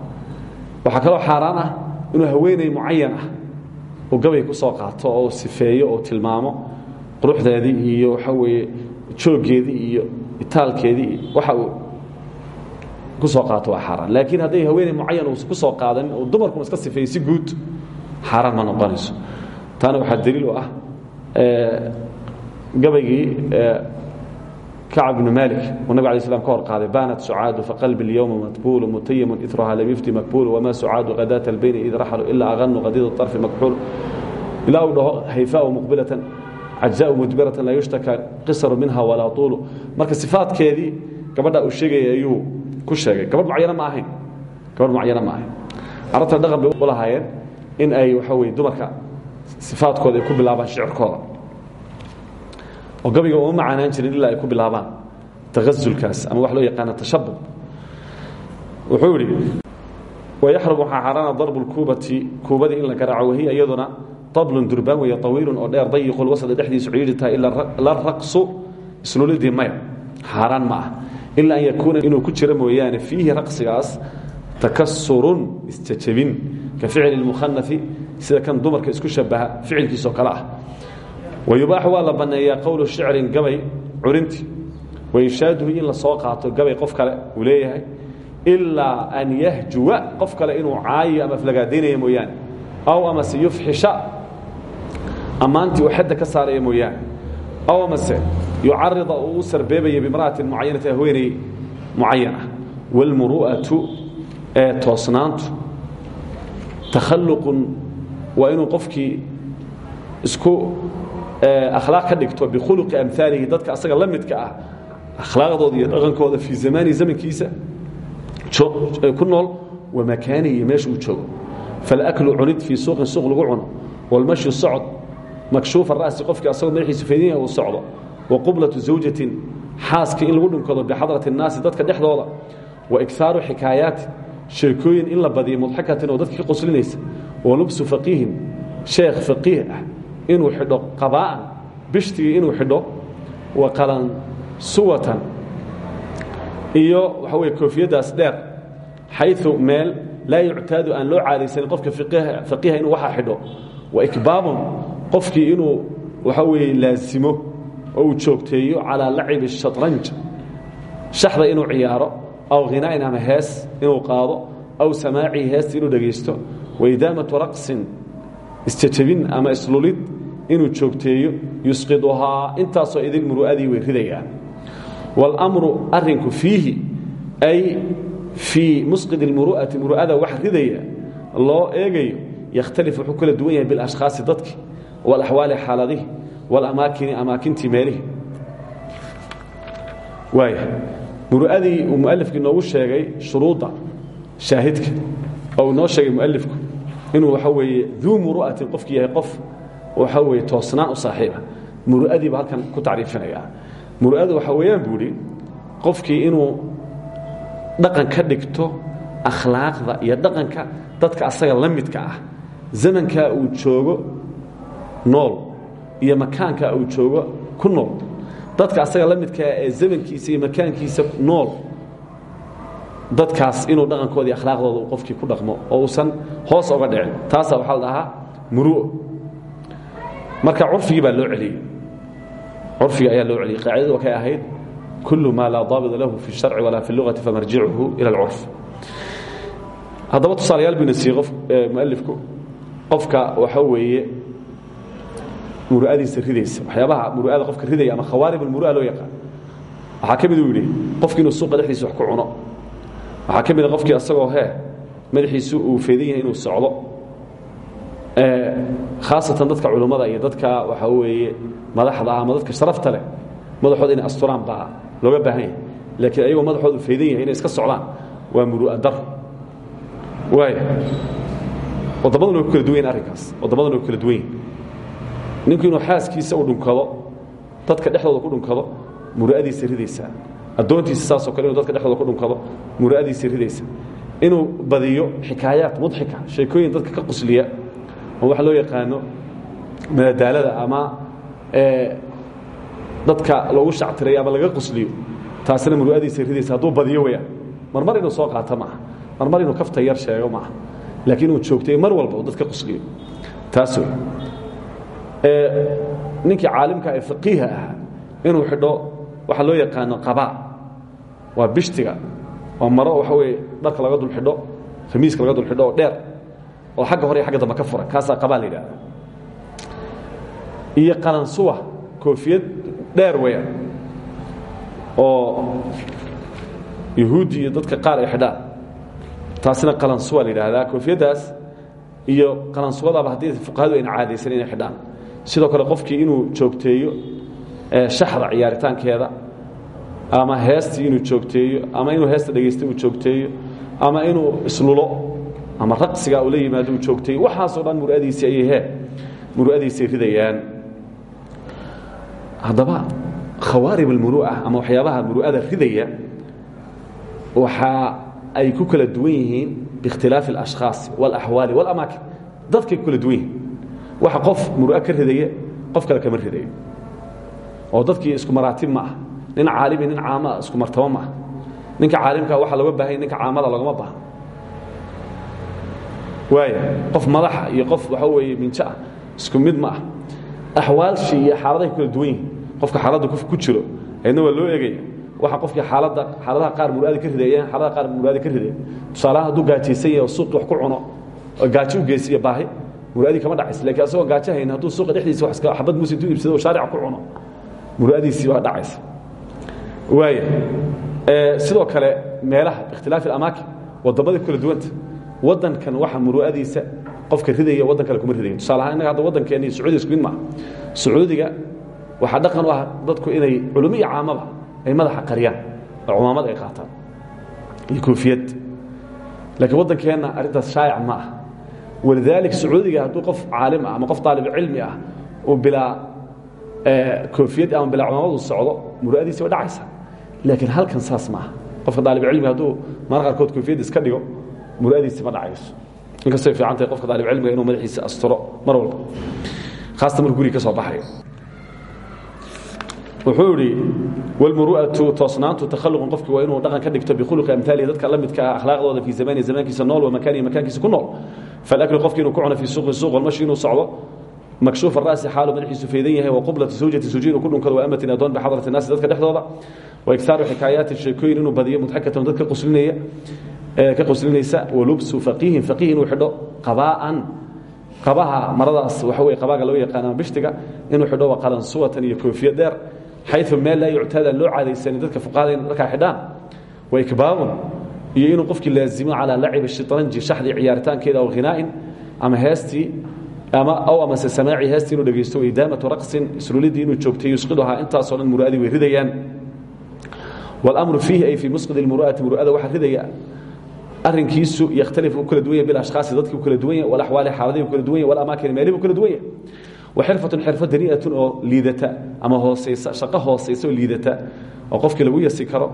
Speaker 1: Waxaa kaloo xaaraan ah inuu haweeney mucayan ah uu gabay ku soo qaato oo sifeeyo oo tilmaamo quruxdeedii iyo waxaa weeye jooggeedii iyo itaalkeedii iyo waxa uu ku soo qaato waa xaaraan. Laakiin hadday haweeney mucayan uusan ku soo qaadanin oo dumarkuna iska sifeeyey si guud xaaraan ma noqonayso. Taana waxaa daliil u ah gabaygii kacb bnu malik uu nabig alay ka hor qaaday banat sucaadu faqalbi اlyowma matbuulu mutayimu iruha lam yufti makbuulu wama sucaadu kadaat albayni id raxalu ilaa aganu qadiid طarfi makxuul ilaa uu dhaho hayfaau muqbilatan cajzaau mudbiratan laa yushtaka qisaru minha walaa tuulu. Marka sifaadkeedii gabadha uu sheegayay ayuu ku sheegay. Gabadh mucayana ma ahayn. Gabadh mucayana ma ahayn. Carabta dhaqan bay u lahaayeen in ay waxa weye dumarka sifaadkooda ay ku bilaabaan shicirkooda. Oo gabayga uma macaanaan jirin ilaa ay ku bilaabaan taazulkaas ama wax loo yaqaana tashabub wuxuu idhi wayaxrum waxaa xaaraana darbu lkuubati kuubadii in la garaaco wahiya iyaduna tablun durbaan weeye طawiilun oo dheer dayiqu lwasada dhexdiisu ciidhi tahay ilaa la raqsu islulidii maya xaaraan ma ah. Ilaa an yakuuna inuu ku jiro mooyaane fiihi raqsigaas takasurun isjajabin ka ficli اlmukhanai sida kan dumarka isku shabaha ficilkiisoo kale ah. Wayubaaxu waa la banneeyaa qowlu shicrin gabay curinti wainshaadhu in la soo qaato gabay qof kale uu leeyahay ilaa an yahjuwa qof kale inuu caayo ama aflagaadaynaya mooyaane aw amase yufxisha ammaantii uu xadda ka saaraya mooyaane. Aw amase yucarida uu u sarbeebaya bimra'atin mucayanati haweeney mucayana wاlmuru'atu ee toosnaantu takhalluqun waa inuu isku akhlaaq ka dhigto bikhuluqi amhaalihi dadka asaga la ah akhlaaqdooda iyo dhaqankooda fii zamaani zamankiisa ku nool wamakaanihi iyo meesha uu joogo. Falaklu cunid fii suuqin suuq lagu cuno. Walmashyu socod makshuufa ra'si qofkii asagoo madaxiisu faydin uu socdo wa qublatu zawjatin xaaskii in lagu dhinkado bixadrati الnaasi dadka dhexdooda wa ikaaru xikaayaati sheekooyin in la badiyo mudxikatin oo dadka ka qoslinaysa wa lubsu faqiihin sheekh faqiih ah inuu xidho qabaa'an bishtigii inuu xidho wa qalan suwatan iyo waxa weye koofiyaddaas dheer xayu meel laa yuctaadu aan loo caadaysanin qofka faqiiha inuu waxaa xidho wa ikbaabun qofkii inuu waxa weeye laasimo oo uu joogteeyo calaa lacibi shatranj shaxda inuu ciyaaro aw hinaa'in ama hees inuu qaado aw samaacihi heesta inuu dhegaysto waidaamatu raqsin isjajabin ama islulid inuu joogteeyo yusqiduhaa intaasoo idin muru'adii way ridayaan wاlmru arinku fiihi ay fii musqid اlmuru'ati muru'ada wax ridaya loo eegayo yakhtalif wuxuu kala duwan yahay biاlashkhaasi dadki wاlaxwaali xaaladihi wاlamaakini amaakintii meelihi waaya muru'adii uu mualifkii noogu sheegay shuruudda shaahidka oo uu noo sheegay mualifku inuu waxa weeye duu muru'atin qofkii yahay qof waxa weye toosnaan u saaxiiba. Muru'adiiba halkan ku tacriifinaya muru'adu waxa weeyaan buu idhi qofkii inuu dhaqan ka dhigto akhlaaqda iyo dhaqanka nool iyo makaanka uu joogo ku nool dadka asaga la midkaa ee zamankiisa iyo makaankiisa nool dadkaas inuu dhaqankooda iyo akhlaaqdooda uu qofkii ku dhaqmo oo uusan hoos oga dhicin taasaa waxaa la dhahaa muru'o marka curfigii baa loo celiyey curfiga ayaa loo celiyey qaacidadu waxay ahayd kullu maa laa daabida lahu fi الsharci walaa fi اlugati famarjicuhu ila اlcurf haddaba tusaalayaal buyna siiyey qof mualifku qofka waxa weeye muru'adiisa ridaysa waxyaabaha muru'ada qofka ridaya ama khawaarib almuru'a loo yaqaan. Waxaa ka mid uu yidhi qofki inuu suuqa dhexdiisa wax ku cuno. Waxaa ka mida qofkii asagoo hee madaxiisu uu feedan yahay inuu socdo. Khaasatan dadka culummada iyo dadka waxaa weeye madaxda ama dadka sharafta leh madaxooda inay asturaan baa looga baahan yahay. Laakiin ayagoo madaxoodu feedan yahay inay iska socdaan waa muru'a dar. Waaya waddamaduna way ku kala duwan yahin arrinkaas waddamaduna way ku kala duwan yihiin ninku inuu xaaskiisa u dhunkado dadka dhexdooda ku dhunkado muru'adiisa ridaysaa addoontiisa saasoo kale dadka dhexdooda ku dhunkado muru'adiisa ridaysa. Inuu badiyo xikaayaat mudxika sheekooyin dadka ka qusliya. Waxa loo yaqaano madadaalada ama dadka loogu shactirayo ama laga qusliyo. Taasina muru'adiisa ridaysa hadduu badiyo weyaan marmar inuu soo qaato maaha marmar inuu kafta sheego maaha laakiin inuu joogtay mar walba dadka qusliyo. Taas ninkii caalimka ee faqiiha ahaa inuu xidho waxaa loo yaqaano qabaa waa bishtiga oo maro waxa weye dharka laga dul xidho khamiiska laga dul xidho oo dheer oo xagga hore iyo agga dambe ka furan kaasaa qabaa la yidhahda iyo qalansuwa koofiyad dheer weeyaan oo yahuudi iyo dadka qaar ay xidhaan. Taasina qalansuwa la yidhaahdaa koofiyaddaas iyo qalansuwadaba haddii fuqahadu ayna caadaysan inay xidhaan sidoo kale qofkii inuu joogteeyo shaxda ciyaaritaankeeda ama heestii inuu joogteeyo ama inuu heesta dhegaysta uu joogteeyo ama inuu islulo ama raqsigaa ula yimaado uu joogteeyo waxaasoo dhan muradiisi ayhe muradiisay ridayaan. Haddaba khawaarib almuru'a ama waxyaabaha muru'ada ridaya waxa ay ku kala duwan yihiin biikhtilaafi alashkhaas walaxwaali walamaakin dadkay ku kala duwan yihiin waxa qof muru'a ka ridaya qof kale kama ridayo oo dadkii isku maraatib ma ah. Nin caalimi nin caama isku martabo maaha ninka caalimka waxaa looga baahanya ninka caamada loogama baahno waaya qof madaxa iyo qof waxa weeye minjo ah isku mid ma ah. Axwaalshii iyo xaaladahay kala duwan qofka xaaladda ku jiro ayadna waa loo egaya waxa qofkii xaaladda xaaladaha qaar muru'ada ka ridayaan xaaladaha qaar muru'ada ka ridaya tusaalahaan hadduu gaajaysan oo suuqii wax ku cuno oo gaajo u muru'adii kama dhacaysa lakiin asagoo gaajo hayn hadduu suuqa dhexdiisa xabad muus intuu iibsado oo shaarica ku cuno muru'adiisii waa dhacaysa. Waaya sidoo kale meelaha ikhtilaafi alamaakin waddamadii kala duwanta waddankan waxa muru'adiisa qofka ridaya waddan kale kuma ridayo. Tusaale ahaan innaga hadda waddankeena iyo sacuudiga isku mid maaha. Sacuudiga waxaa dhaqan u ah dadku inay culummo iyo caamaba ay madaxa qariyaan oo cumaamad ay qaataan iyo koofiyad laakiin waddankeenna arrintaas shaayac ma ah walidaalika sacuudiga hadduu qof caalim ah ama qof daalibcilmi ah uu bilaa koofiyad ama bilaa cumaamadu socdo muru'adiisi way dhacaysa laakiin halkan saas maaha qofka daalibcilmi hadduu mar qaarkood koofiyad iska dhigo muru'adiisi ma dhacayso. Inkastay fiican tahay qofka daalibcilmiga inuu madaxiisa asturo mar walba. Khaasatan markuu guriga ka soo baxayo. Wuxuu idhi wlmuru'atu toosnaantu takhaluqan qofki waa inuu dhaqan ka dhigto bikhuluqi amhaalihi dadka la midka ah akhlaaqdooda fii zamani zamaankiisa nool wa makaanihi makaankiisa ku nool falaklu qofki inuu ku cuno fii suuqi suuq walmashi inuu socdo makshuuf araasi xaalu madaxiisu faydan yahay wa qublatu zawjati suji inuu ku dhunkado wa amatin adoon bixadrati naasi dadka dhexdooda wa iktaaru xikaayaati sheekooyin inuu badiyo mudxakatan dadka quslinaya ka quslinaysa walubsu faqiihin faqiih inuu xidho qabaa'an qabaha maradaas waxa weye qabaaga loo yaqaan ama bishtiga inuu xidho qalansuwatan iyo koofiya dheer xayu meel laa yuctaada loo caadaysanin dadka fuqahada in dharkaa xidhaan wa ikbaabun iyo inuu qofkii laazimo calaa lacibi shitranji shaxdii ciyaaritaankeeda aw hinaa'in ama heestii ama aw amase samaaci heestii inuu dhegaysto idaamatu raqsin islulidii inuu joogtay yusqiduhaa intaasoo dhan muru'adii way ridayaan. Wاlamru fiihi ay fii musqid اlmuru'ati muru'ada waxaa ridaya arinkiisu yakhtalifu kala duwan yahy bilashkhaasi dadkii u kala duwan yahy walaxwaali xaaladihii u kala duwan yahy walamaakin meelihi u kala duwan yahy wa xirfatun xirfo danii'atun oo liidata ama hoosaysa shaqo hoosaysa oo liidata oo qofkii lagu yasi karo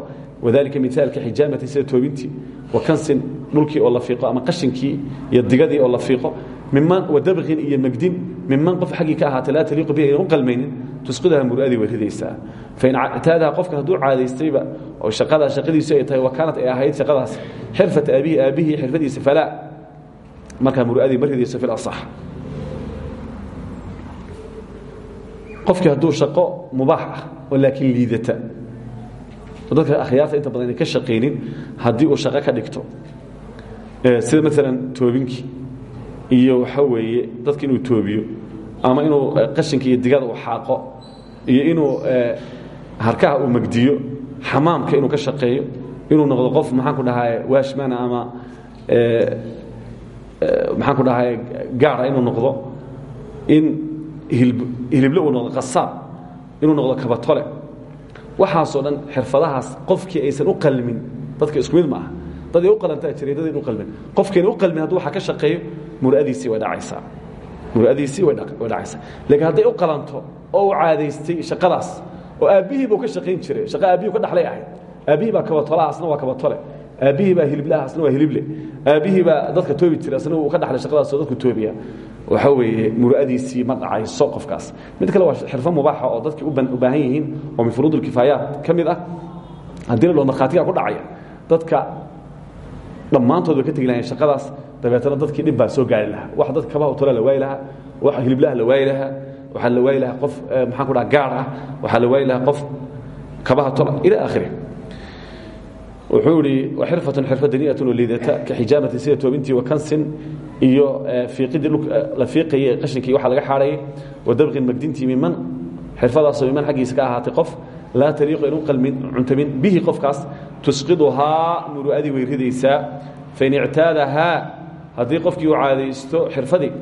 Speaker 1: wadalika miaalka xijaamati sida toobintii wa kansin dhulkii oo la fiiqo ama qashinkii iyo digadii oo la fiiqo miman wadabqin iyo megdin miman qof xaggii ka ahaatay laa taliiqu bihi aynan u qalmaynin tusqidaha muru'adii way ridaysaa fain taadaha qofkan hadduu caadaystayba oo shaqadaa shaqadiisu ay tahay wa kaanat ay ahayd shaqadaas xirfata aabihi aabihii xirfadiisa falaa markaa muru'adii ma ridayso fi lasax qofkii hadduu shaqo mubaax ah oo laakiin liidata dadka akhyaarta inta badan ayna ka shaqaynin haddii uu shaqo ka dhigto. Sida maalan toobinkii iyo waxa weeye dadka inuu toobiyo ama inuu qashinka iyo digada uu xaaqo iyo inuu harkaha uu magdiyo xamaamka inuu ka shaqeeyo inuu noqdo qof maxaan ku dhahay washmana ama maxaan ku dhahay gaara inuu noqdo in hilible uu noqdo qasaab inuu noqdo kabatole waxaasoo dhan xirfadahaas qofkii aysan u qalmin dadka isku mid ma aha dad ay u qalantaa jiray dad ayn u qalmin. Qofkiina u qalmin hadduu waxa ka shaqeeyo muradiisii way dhacaysaa. Muradiisii way dhacaysaa. Laakiin hadday u qalanto oo u caadaystay shaqadaas oo aabbihii buu ka shaqayn jiray shaqa aabbihii ka dhaxlay ahayd. Aabbihii baa kabatolaha asna waa kabatole aabbihii baa hiliblaha asna waa hilible aabbihii baa dadka toobi jiray asna uu ka dhaxlay shaqadaasoo dadku toobiya waxa weeye muradiisii ma dhacayso qofkaas. Mid kale waa xirfo mubaaxa oo dadkii u baahan yihiin oo min furuud ulkifaayaat ka mid ah haddii la dhaho markhaatigaa ku dhacaya dadka dhammaantood bay ka tegi lahayen shaqadaas dabeetana dadkii dhib baa soo gaari lahaa. Wax dadka kabaha utola la waayi lahaa wax hiliblaha la waayi lahaa waxaa la waayi lahaa qof maxaan ku dhaha gaar ah waxaa la waayi lahaa qof kabaha tola ila aakhirih wuxuu idhi waxirfatun xirfa danii'atun oo liidata ka xijaamatin sida toobintii wa kansin iyo fiiqidii la fiiqayey qashinkii waxa laga xaadhayay wa dabqin magdintii miman xirfadaasoo miman xaggiisa ka ahaatay qof laa taliiqu inu cuntamin bihi qofkaas tusqiduhaa muru'adii way ridaysaa fain ictaadahaa haddii qofkii uu caadaysto xirfadii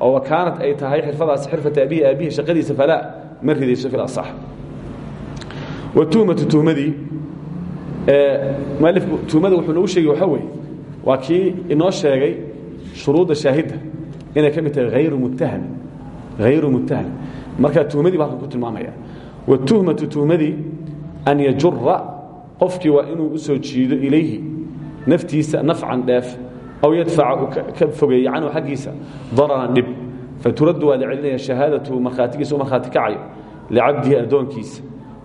Speaker 1: oo kaanat ay tahay xirfadaas xirfata abihi aabihi shaqadiisa falaa ma ridayso fi lasax watuhmatu tuhmadii mualifku tuhmada wuxuu noogu sheegay waxaa weeye waa kii inoo sheegay shuruudda shaahidda inay ka mid tahay hayru muttaham hayru muttaham marka tuhmadii ba ku tilmaamaya. Watuhmatu tuhmadii an yajura qofkii waa inuu u jiido ilayhi naftiisa nafcan dheef aw yadfaca ka fogeeye canhu xaggiisa dararan dhib. Faturaddu waa la celinaya shahaadatuhu markhaatigiisa u markhaati kacayo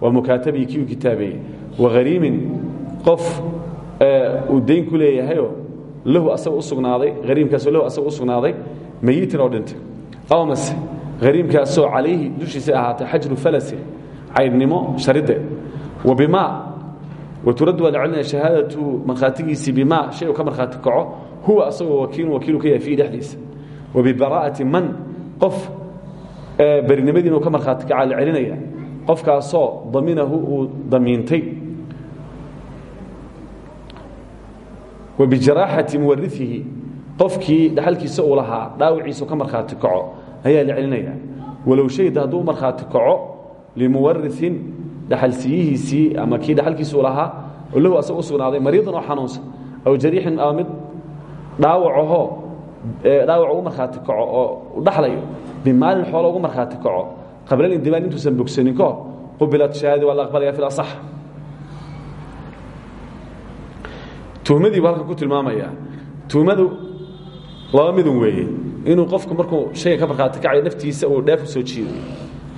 Speaker 1: wa mukaatabihi kii kitaabeeyey. Wahariimin qof uu dayn lahu asaga u sugnaaday hariimkaasoo lahu asaga u sugnaaday meyitin oo dhintay. Aw mase hariimkaasoo calayhi dushiisa ahaatay xajru falasi caydhnimo shariddeed wa bimaa waturaddu waa la celinaya shay ka markhaati kaco huwa asagoo wakiilun wakiilu ka yahay fiihi dhexdiisa. Wa man qof berinimadiina ka markhaati kacaa la celinaya. Daminahu damiintay wa bijaraaxati muwariihi qofkii dhaxalkiisa uu lahaa dhaawiciisa ka markhaati kaco ayaa la celinaya walow shahida hadduu u markhaati kaco limuwariin dhaxalsiyihiisii ama kii dhaxalkiisa uu lahaa oo lahu u sugnaaday mariidan oo xanuunsan aw jariixin ama mid dhaawacahoo dhaawac ugu markhaati kaco oo u dhaxlayo bimaalin xoolo ugu markhaati kaco qabla lindimaal intuusan bogsanin ka hor qubilat shahaadi waa la aqbalaya fi asax tuhmadii buu halkan ku tilmaamayaa tuhmadu laba midun weeye. Inuu qofku markuu shayga ka markhaati kacayo naftiisa uu dheef soo jiidayo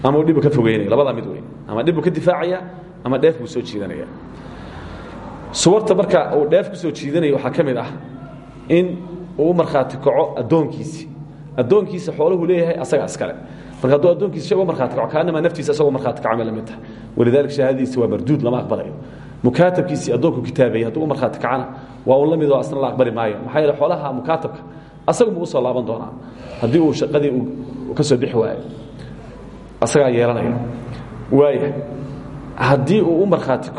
Speaker 1: ama uu ka fogeynayo labadaa mid wey ama dhib ka difaacaya ama dheef buu soo jiidanaya. Suwarta marka uu dheef ku soo jiidanayo waxaa ka ah in uu markhaati kaco addoonkiisii addoonkiisa xoolahu leeyahay asaga iskale. Marka hadduu addoonkiisa shay uga markhaati kaco naftiisa asagoo markhaati kaco may la mid tahay. Waa marduud lama aqbalayo mukaatabkiisii addoonku kitaabeeyey hadduu u markhaati kacana waa un la midoo asna la aqbali maayo. Maxaa yeele xoolaha mukaatabka asagu buu u soo laaban doonaa haddii uu shaqadii uu ka soo bixi waayo. Asagaa yeelanaya waaya haddii uu u markhaati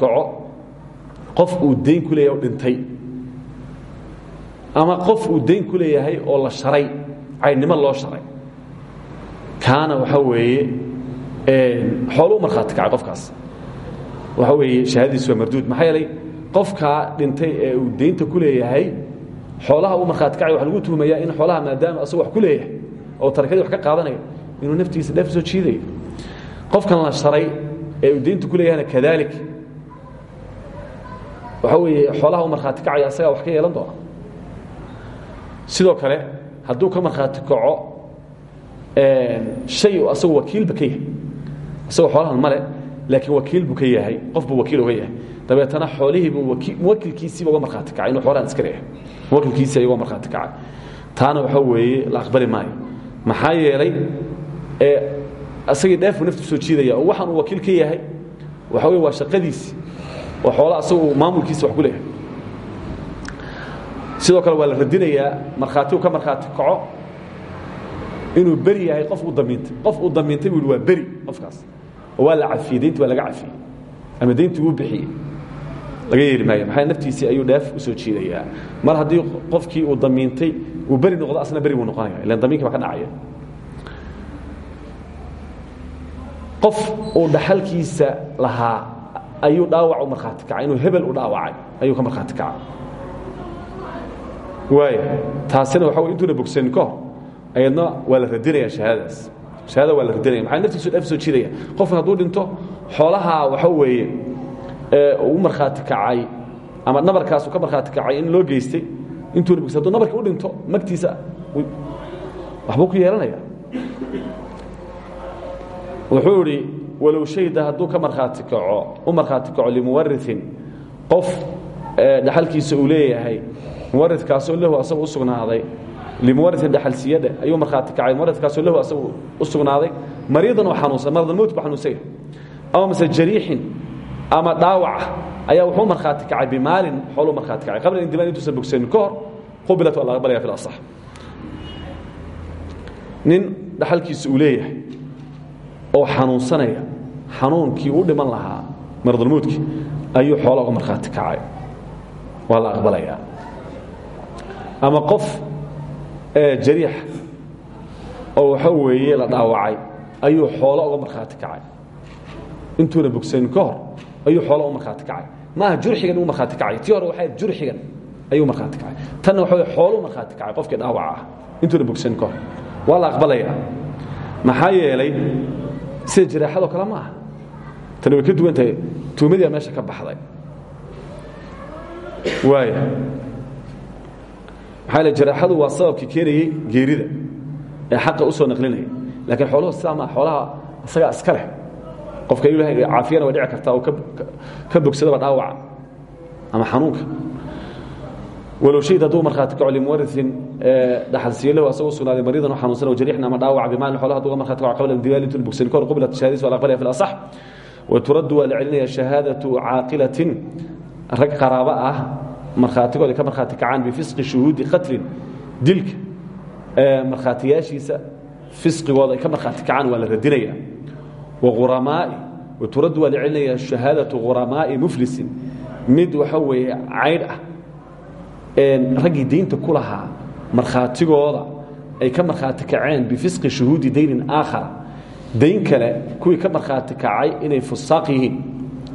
Speaker 1: qof uu dayn ku leeyahay oo dhintay ama qof uu dayn ku leeyahay oo la sharay caydhnimo loo sharay kaana waxaa weeye xoolo u markhaati kacay qofkaas waxaa weeye shahaadadiisu waa marduud. Maxaa yeelay qofkaa dhintay ee uu daynta ku leeyahay xoolaha u markhaati kacay waxa lagu tuhmayaa in xoolaha maadaama asagu wax ku leeyahay oo tarakadii wax ka qaadanayo inuu naftiisa dheef soo jiidayo qofkan la sharay ee uu deyntu ku leeyahana kadalik. Waxa weeye xoolaha u markhaati kacaya asagaa wax ka yeelan doona. Sidoo kale hadduu ka markhaati kaco hay u asagoo wakiilba ka yahay xoolahan male laakiin wakiil buu ka yahay qof buu wakiil uga yahay. Dabeetana xoolihiibuu muwakilkiisiiba uga markhaati kacay inuu xoolahan iska leeyahay. Muwakilkiisii ayuu uga markhaati kacay. Taana waxa weeye la aqbali maayo. Maxaa yeelay asagii dheefuu naftu soo jiidaya oo waxaan uu wakiil ka yahay waxa weye waa shaqadiisii. Oo xoola asagu maamulkiisa wax ku leeyahay. Sidoo kale waa la radinayaa markhaati uu ka markhaati kaco inuu beri yahay qof uu damiintay. Qof uu damiintay buu yidhi waa beri qofkaas waa la cafiyey deynti waa laga cafiyey ama deyntii uu bixiyey. Laga yeeli maayo. Maxaa naftiisii ayuu dheef u soo jiidayaa. Mar haddii qofkii uu damiintay uu beri noqdo asna beri buu noqonaya. Ilan damiinki baa ka dhacaya. Qof uu dhaxalkiisa lahaa ayuu dhaawac u markhaati kacay. Inuu hebel u dhaawacay ayuu ka markhaati kacay. Waaya taasina waxa wey intuuna bogsanin ka hor. Ayadna waa la radinaya shahaadadaas shahaada waa la radinaya maxaa naftiisu dheef soo jiidaya qofkan hadduu dhinto xoolaha waxa weeye uu markhaati kacay ama nabarkaasuu ka markhaati kacay in loo geystay intuuna bogsa haduu nabarkii u dhinto magtiisa waxbuu ku yeelanaya wuxuu idhi walow shahida hadduu ka markhaati kaco u markhaati kaco limuwariin qof dhaxalkiisa uu leeyahay muwaridkaasoo lahu asagu u sugnaaday limuwariin dhaxalsiyadha ayuu markhaati kacay muwaridkaasoo lahu asagu u sugnaaday mariidan oo xanuunsan marad almowt bu xanuunsanya ama mase jariixin ama dhaawaca ayaa wuxuu markhaati kacay bimaalin xooluu markhaati kacay qabla indimaan intuusan bogsanin ka hor qubilat waa la aqbalaya fi asax nin dhaxalkiisa uu leeyahay oo xanuunsanaya xanuunkii u dhiman lahaa maradulmowdkii ayuu xoola uga markhaati kacay waa la aqbalayaa ama qof jariix oo waxa weeye la dhaawacay ayuu xoolo uga markhaati kacay. Intuuna bogsanin ka hor ayuu xoolo u markhaati kacay. Maaha jurxigan uu markhaati kacay. Tii hore waxay jurxigan ayuu markhaati kacay. Tanna waxa wey xooluu markhaati kacay qofkii dhaawaca ah. Intuuna bogsanin ka hor. Waa la aqbalayaa maxaa yeelay sida jiraaxadoo kale ma aha. Tani way ka duwan tahay tuumadii meesha ka baxday. Waaya maxaa le jiraaxadu waa sababkii keenayey geerida ee xaqa u soo naqlinaya laakiin xooluhu sidaa maa xoolaha isagaa iska leh. Qofka ilahay caafiyana way dhici kartaa oo ka bogsadaba dhaawaca ama xanuunka. Walow shahid hadduu markhaati kaco limuwariin dhaxalsiiyo lahu asagoo sugnaaday mariidan oo xanuunsan oo jariixna ama dhaawaca bimaalin xoolaha hadduu markhaati kaco qabla indiwaali intuu bogsanin kahor qubilat shahadis waa la aqbalaya fi asax waturaddu waa la celinaya shahaadatu caaqilatin. Rag qaraabo ah markhaatigooda ka markhaati kacaan bifisqi shuhuudi qatlin dilka markhaatiyaashiisa fisqigooda ay ka markhaati kacaan waa la radinaya. Wauramaai waturaddu waa la celinaya shahaadatu ghuramaa'i muflisin. Mid waxa weeye caydh ah raggii daynta ku lahaa markhaatigooda ay ka markhaati kaceen bifisqi shuhuudi daynin aakhara dayn kale kuwii ka markhaati kacay inay fusaaq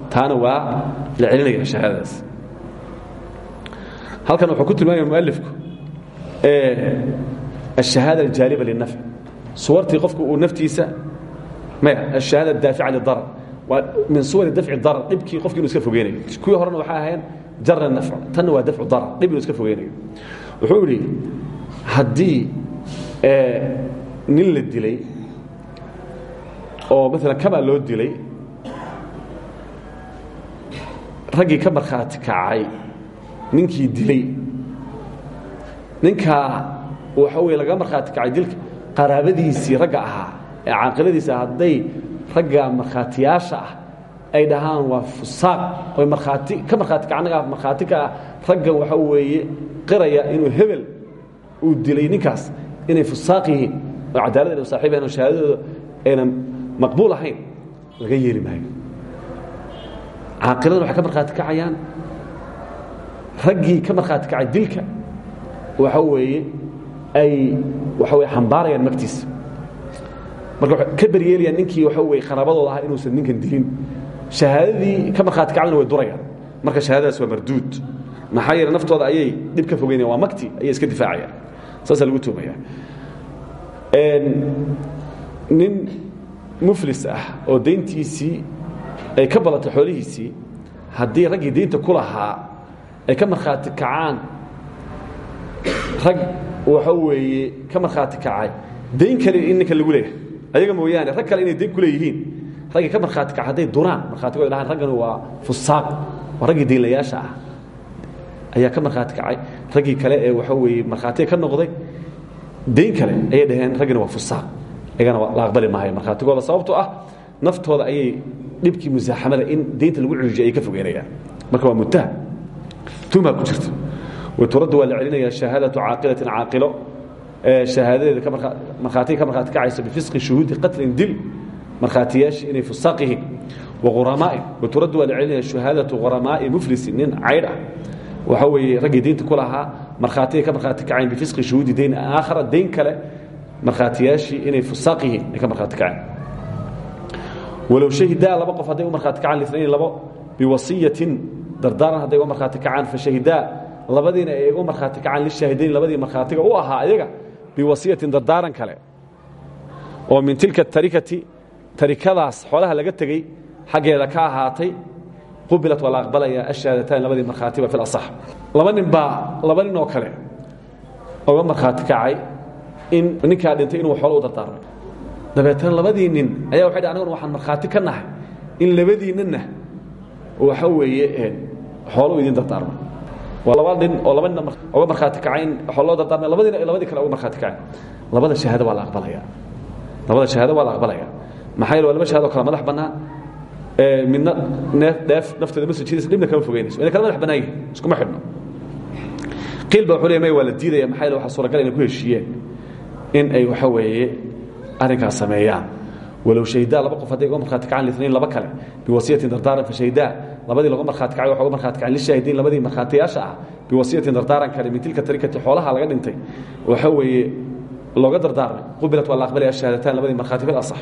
Speaker 1: taana waa la celinaya shahaadadaas halkan wuxuu ku tilmaamaya mualifku الشhahaadة الjaaliba للnafc suwartii qofku uu naftiisa maya الشhahaadة الdaafica lidarar waa min suwar dafci darar dhibkii qofki inu iska fogeynayo kuwii horena waxay ahayn jara nafc tanna waa dafcu darar dhib inu iska fogeynayo wuxuu idhi haddii nin la dilay oo maala kamaa loo dilay raggii ka markhaati kacay ninkii dilay. Ninkaa waxa wey laga markhaati kacay dilka qaraabadiisii ragga ahaa ee caaqiladiisa hadday ragga markhaatiyaasha ah ay dhahaan waa fusaaq. Oy markhaati ka markhaati kaca annagaa markhaati ka ah waxa weeye qiraya inuu hebel uu dilay ninkaas inay fusaaq yihiin. Oo cadaalad ayna saaxiib ahayn oo ahayn laga yeeli maayo. Caaqiladan waxay ka markhaati kacayaan raggii ka markhaati kacay dilka waxa weeye ay waxa weye xambaarayaan magtiisa. Marka ka beryeelayaan ninkii waxa weye qaraabadooda ahaa inuusan ninkan dilin. Shahaadadii ka markhaati kacdana way durayaan. Marka shahaadadaas waa marduud. Maxaa naftooda ayay dhib ka fogeynayan waa magti ayay iska difaacayaan. Saasaa lagu tuumaya nin muflis ah oo dayntiisii ay ka badatay xoolihiisii haddii raggii daynta ku ay ka markhaati kacaan rag waxa weeye ka markhaati kacay dayn kale in lagu leeyahay. Ayaga mooyaane rag kale inay dayn ku leeyihiin raggii ka markhaati kaca hadday duraan. Markhaatigood dhahaan raggani waa fusaaq waa raggii daynlayaasha ah ayaa ka markhaati kacay. Raggii kale ee waxa weeye markhaatiga ka noqday dayn kale ayay dhaheen raggani waa fusaaq. Ayagana la aqbali maayo markhaatigooda sababtoo ah naftooda ayay dhibkii musaaxamada in daynta lagu cuujiyo ay ka fogeynayaan. Marka waa mutaham tumaa ku jirta waturaddu waa la celinaya shahaadatu caaqilatin caaqilo. Shahaadadeeda markhaatiga ka markhaati kacayso bifisqi shuhuudi qatlin dil markhaatiyaashii inay fusaaq yihiin waquramaa'in waturaddu waa la celinaya shahaadatu quramaa'i muflisin nin caydh ah waxa weeye raggii daynta ku lahaa markhaatiga ka markhaati kacayn bifisqi shuhuudi dayn aakhara dayn kale markhaatiyaashii inay fusaaq yihiin ay ka markhaati kaceen walow shahidaa laba qof hadday u markhaati kacaan linayn labo biwasiyatin dardaaran hadday uga markhaati kacaan fashahidaa labadiina ay uga markhaati kacaan lishaahidayn labadii markhaatiga u ahaa ayaga biwasiyatin dardaaran kale. Oo min tilka tarikati tarikadaas xoolaha laga tegey xaggeeda ka ahaatay qubilat waa la aqbalaya ashahaadataan labadii markhaatiba fi asax. Laba nin baa laba nin oo kale uga markhaati kacay in ninkaa dhintay inuu xoolo u dardaarmay dabeetana labadii nin ayaa waxay dh anaguna waxaan markhaati ka nahay in labadiinnana waxa weeye xoolo u idin dardaarmay waa laba nin oo laba nin uga markhaati kacay in xoolo loo dardaarmay labadiina ay labadii kale uga markhaati kaceen labada shahaado waa la aqbalaya. Labada shahaado waa la aqbalaya. Maxaa yeele waa laba shahado kale madax bannaan. Midna neef dheef nafteeda ma soo jiidaysa dhibna kama fogeynayso. Inay kala madax bannaan yihiin iskuma xidhno. Qiil ba wuxuu leeyahay may waa la diidaya. Maxaa yeele waxaa suuragal inay ku heshiiyeen in ay waxa weeye arrinkaas sameeyaan. Walow shahidaa laba qof hadday uga markhaati kacaan linayn laba kale biwasiyatin dardaaran fashahidaa labadii loga markhaati kacay waxa uga markhaati kaceen lishaahidiin labadii markhaatiyaasha ah biwasiyatin dardaaran kale min tilka tarikati xoolaha laga dhintay. Waxa weeye looga dardaarmay. Qubilat waa la aqbalaya shahaadataan labadii markhaati fil asax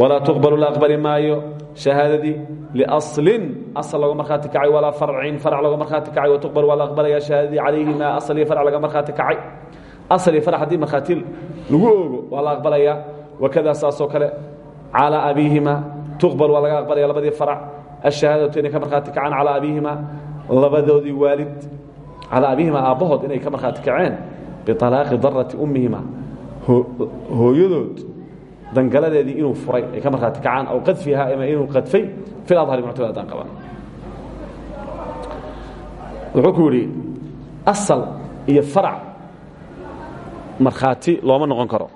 Speaker 1: walaa tuqbalu la aqbali maayo shahaadadii liaslin asal looga markhaati kacay walaa farcin farc looga markhaati kacay. Watuqbal waa la aqbalaya shahaadadii calayhimaa asal iyo farc laga markhaati kacay. Asal iyo farc haddii markhaati lagu oogo waa la aqbalaya. Wakada saasoo kale calaa abiihima tuqbal waa laga aqbalaya labadii farc ashahaadatu inay ka markhaati kacaan calaa abiihima labadoodii waalid calaa abiihima aabbahood inay ka markhaati kaceen bialaaqi darati ummihima hooyadood dangaladeedii inuu furay ay ka markhaati kacaan aw qadfiha ama inuu qadfay fi adhari muctamad qaban wuxuu ku iyo farac markhaati looma noqon karo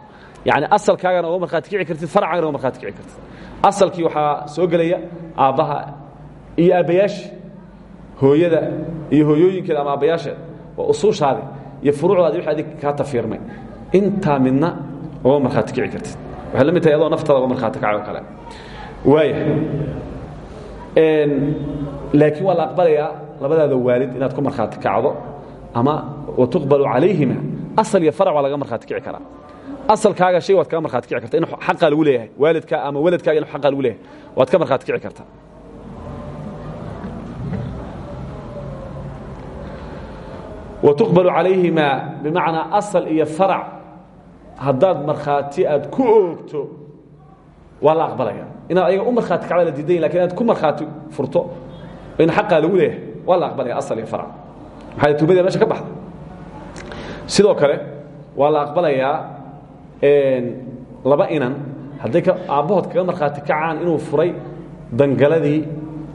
Speaker 1: yacni asalkaagana oga markhaati kici kartid farcaagana oga markhaati kici kartid asalkii waxaa soo gelaya aabbaha iyo aabbayaasha hooyada iyo hooyooyinkeeda ama aabbayaasheed waa usuushaadi iyo furuucdaadi wixii adig kaa tafiirmay intaa midna oga markhaati kici kartid. Waxay la mid tahay adoo naftaada oga markhaati kacay oo kale. Waaya laakiin waa la aqbalayaa labadaada waalid inaad ku markhaati kacdo ama watuqbalu calayhima asal iyo farac waa laga markhaati kici karaa asalkaaga shay waad kaga markhaati kici karta. In xaqaa lagu leeyahay. Waalidka ama waladkaaga in xaqaa lagu leeyahay. Waad ka markhaati kici kartaa watuqbalu calayhima bimacnaa asal iyo farac. Haddaad markhaati aad ku oogto waa la aqbalaya. Inaad ayaga u markhaati kacda la diidan laakiin inaad ku markhaati furto in xaqaa lagu leeyahay waa la aqbalaya asal iyo farac. Maxaa tuumadii meesha ka baxda sidoo kale waa la aqbalayaa laba inan hadday aabbahood kaga markhaati kacaan inuu furay dangaladii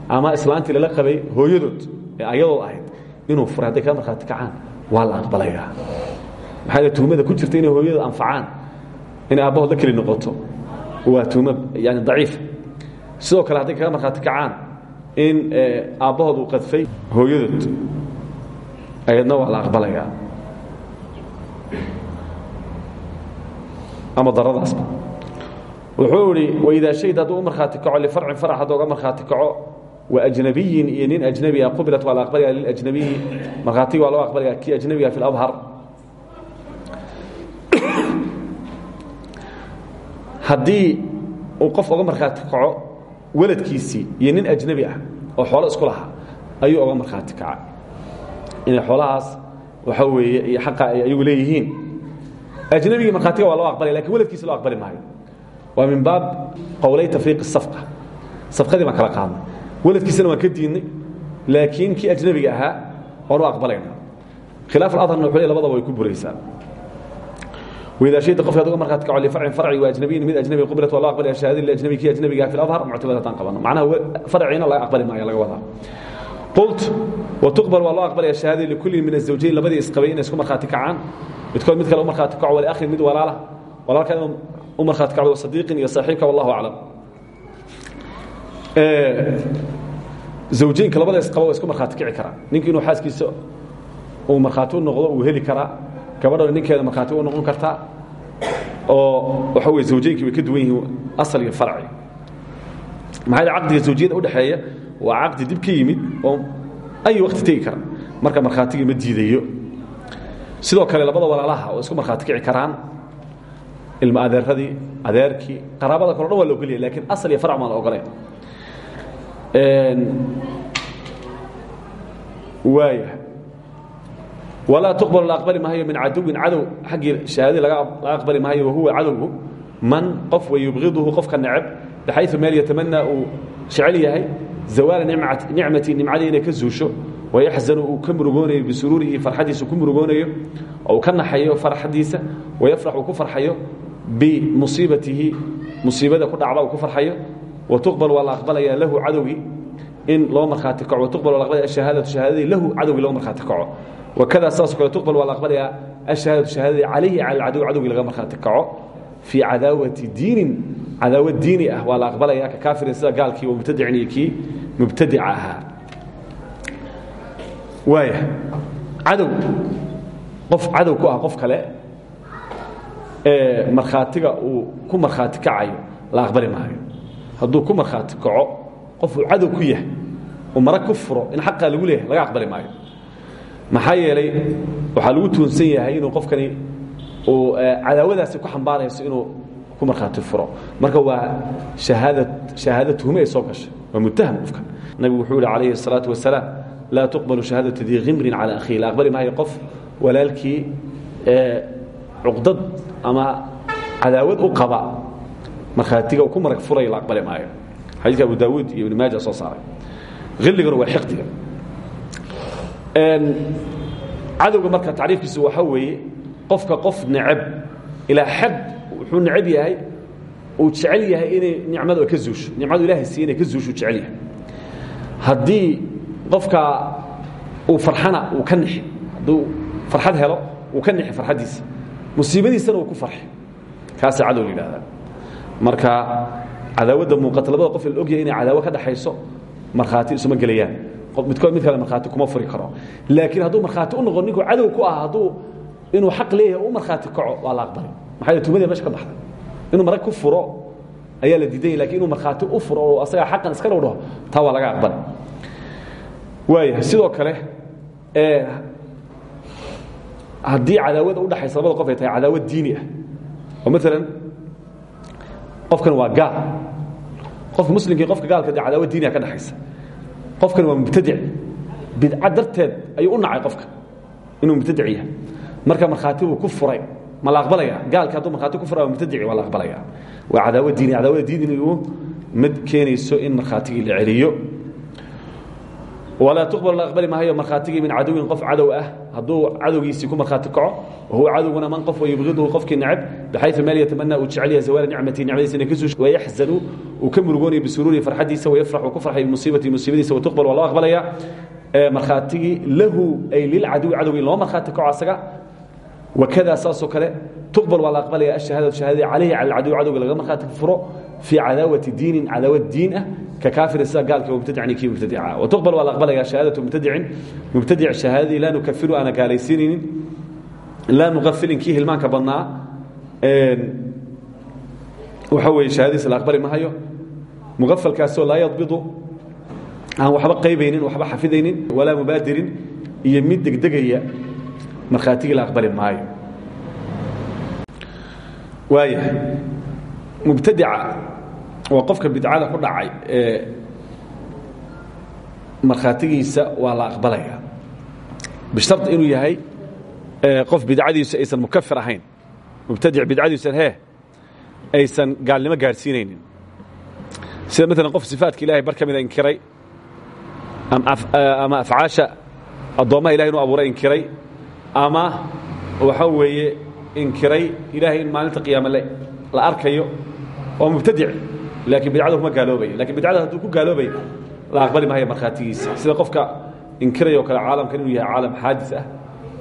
Speaker 1: ama islaantii lala qabay hooyadood ee ayadood ahayd inuu furay hadday kaga markhaati kacaan waa la aqbalayaa. Maxaa tuhmada ku jirta inay hooyadood anfacaan inay aabbahood la keli noqoto waa tuhmo yani daciif. Sidoo kale hadday kaga markhaati kacaan in aabbahood uu qadfay hooyadood ayadna waa la aqbalayaa ama daradaasba wuxuu idhi waidaa shahid hadduu u markhaati kaco lifarcin farac hadduu uga markhaati kaco wa ajnabiyin iyo nin ajnabi ah qubilat waa la aqbalaya liljnabiyi markhaatiga waa loo aqbalaya kii ajnabiga fi (coughs) uu qof oga markhaati kaco waladkiisii iyo ajnabi ah oo xoolo isku lahaa ayuu oga markhaati kaca inay xoolahaas waxa weeye iyo xaqa ay ayagu leeyihiin ajnabigii marhaatiga waa loo aqbalaya laakiin weladkiisa loo aqbali maayo waa min baab qowlay tafriiq اsafqa safqadii baan kala qaadnay weladkiisana waan ka diidnay laakiin kii ajnabiga ahaa waan aqbalayna khilaaf aadharna wuxuu le labadaba way ku buraysaa wida shayda qofka aduga markhaati ka coliya farcin farci waajnabiyin mid ajnabi qublat waa loo aqbalaya shahaadin liajnabi kii ajnabiga ah fi اladhar muctamadatan qabano macnaha farciina laga aqbali maayo laga wadaa qultu watuqbal waa loo aqbalaya shahaadada likullin min azawjayn labadii isqabay inay isku markhaati kacaan midkood mid kale u markhaati kaco waliakhin mid walaalah walaalkan inuu u markhaati kacdo sadiiqin iyo saaxiibka wallahu aclam zawjaynka labada isqaba waa isku markhaati kici karaa ninki inuu xaaskiisa uu markhaati u noqdo uu heli karaa gabadhana ninkeeda markhaati u noqon kartaa oo waxa weye zawjaynkii way ka duwan yihiin asal iyo farci maxaa caqdiga zawjiyada udhexeeya waa caqdi dib ka yimid oo ay waqti tegi kara marka markhaatigii ma diidayo. Sidoo kale labada walaalaha oo isku markhaati kici karaan ilma adeeradii adeerkii qaraabada kalo dhan waa la ogolya lakiin asal iyo farc maan la ogoleen waaya walaa tuqbalu la aqbali maayo min caduwin cadow. Xaggii shahaadadii laga aqbali maayo wahuwa cadowgu man qof way yubqiduhu qofka neceb baxayu meel yatamanaa uu jecel yahay zawaala nicmatii nimcadii inay ka zuusho wayaxzanu uu ka murugoonayo bisuruurihi farxadiisa ku murugoonayo ou ka naxayo farxadiisa wayafrax uu ku farxayo bimusiibatihi musiibada ku dhacda uu ku farxayo watuqbal waa la aqbalayaa lahu cadowgii in loo marhaati kaco watuqbal waa laqbalaya ashahaadatu shahaadadii lahu cadowgii loo marhaati kaco wakadaa saasoo kale tuqbal waa la aqbalayaa ashahaadatu shahaadadii calayhi cala alcadow cadowgii laga marhaati kaco fii cadaawati diinin cadaawa diini ah. Waa la aqbalaya ka kafirin sida gaalkii wa mubtadicin iyo kii mubtadica ahaa. Waaya cadow qof cadow ku ah qof kale ee markhaatiga uu ku markhaati kacayo la aqbali maayo. Hadduu ku markhaati kaco qofuu cadow ku yahay uu marag ku furo in xaqaa lagu leeyahay laga aqbali maayo. Maxaa yeelay waxaa lagu tuunsan yahay inuu qofkani uu cadaawadaasi ku xambaarayso inuu ku markhaati furo. Marka waa shahaada tuhme ay soo gashay waa mutaham qofkan nabigu wuxuu yihi calayhi الsalaatu wasalaam laa tuqbalu shahaadatu dii khimrin cala akhihi. La aqbali maayo qof walaalkii cuqdad ama cadaawad u qaba markhaatiga ku marag furay la aqbali maayo. Xadiiska abu daawuud iyo ibn maaja soo saaray. Hilligana waa xiqdiga cadowga marka tacriifkiisu waxaa weeye qofka qof necab ilaa xad wuxuu necab yahay? Uu jecel yahay inay nicmadu ka zuusho. Nicmadu ilahay siiy inay ka zuusho jecel yahay. Haddii qofka uu farxana uu ka nixi. Hadduu farxad helo uu ka nixi farxaddiisa. Musiibadiisana uu ku farxi. Kaasaa cadow la yidhahdaa marka cadaawadda muuqata labada qof la ogyahay inay cadaawo ka dhaxayso markhaati isuma gelayaan. Midkood mid kale markhaati kuma furi karo. Laakiin hadduu markhaati u noqon ninkuu cadow ku ah hadduu inuu xaq leeyahay u markhaati kaco waa la aqbalay maxaa yeele tumadii meesha ka baxday? Inuu marag ku furo ayaa la diidan yahy laakiin inuu markhaati u furo oo asagaa xaqan iska dhow dhaho taa waa laga aqbalay waaya sidoo kale haddii cadaawada udhaxaysa labada qof ay tahay cadaawad diini ah. Oo maalan qofkan waa gaal. Qofka muslimkii qofka gaalka dee cadaawad diiniha ka dhexaysa qofkan waa mubtadic. Bidca darteed ayuu u nacay qofka inuu mubtadic yahay. Marka markhaati buu ku furay ma la aqbalaya gaalka hadduu markhaati ku fura mubtadici waa la aqbalaya waa cadaawad diini cadaawada diinigu mid keenayso in markhaatigii la celiyo. Walaa tuqbal la aqbali maayo markhaatigii min cadowin qof cadow ah. Hadduu cadowgiisii ku markhaati kaco wahuwa cadowguna man qof wayubgiduhu qofkii necab bixayu meel yatamana uu jecel yahay zawaala nicmatii nicmadiisa inay ka suush wayaxzanu uu ka murugoonayo bisuruuri farxadiisa wayafrax uu ku farxay bimusiibatii musiibadiisa watuqbal waa loo aqbalaya. Markhaatigii lahu ay lilcadowi cadowgii loo markhaati kaco asaga wakadaa saasoo kale tuqbal waa la aqbalaya ashahaadatu shahaadadii calayhi cala alcadow cadowga laga markaa furo fii cadaawati diinin cadaawad diin ah ka kaafirin sida gaalka mubtadicin kii mubtadica wa tuqbal waa la aqbalaya shahaadatu mubtadicin mubtadic shahaadadii laa nukafiru aana gaalaysiinaynin laa nuqafilin kii hilmaanka badnaa. Waxa weeye shahaadadiisa la aqbali mahayo muqafalkaasoo laa yadbidu aan waxba qaybaynin waxba xafidaynin walaa mubaadirin iyo mid degdegaya markhaatigii la aqbali maayo. Waaya mubtadica waa qofka bidcada ku dhacay ee markhaatigiisa waa la aqbalaya. Bishart inuu yahay qof bidcadiisu aysan mukafir ahayn. Mubtadic bidcadiisan he aysan gaalnimo gaadhsiinaynin sida maalan qof sifaadka ilahay bar inkiray ama afcaasha addoommaha ilahay inuu abuuray inkiray ama waxa weeye inkiray ilahay in maalinta qiyaame la arkayo waa mubtadic laakiin bidcada kuma gaaloobaya laakiin bidcada hadduu ku gaaloobaya la aqbali maayo markhaatigiisa. Sida qofka inkirayoo kale caalamkan inuu yahay caalam xaadis ah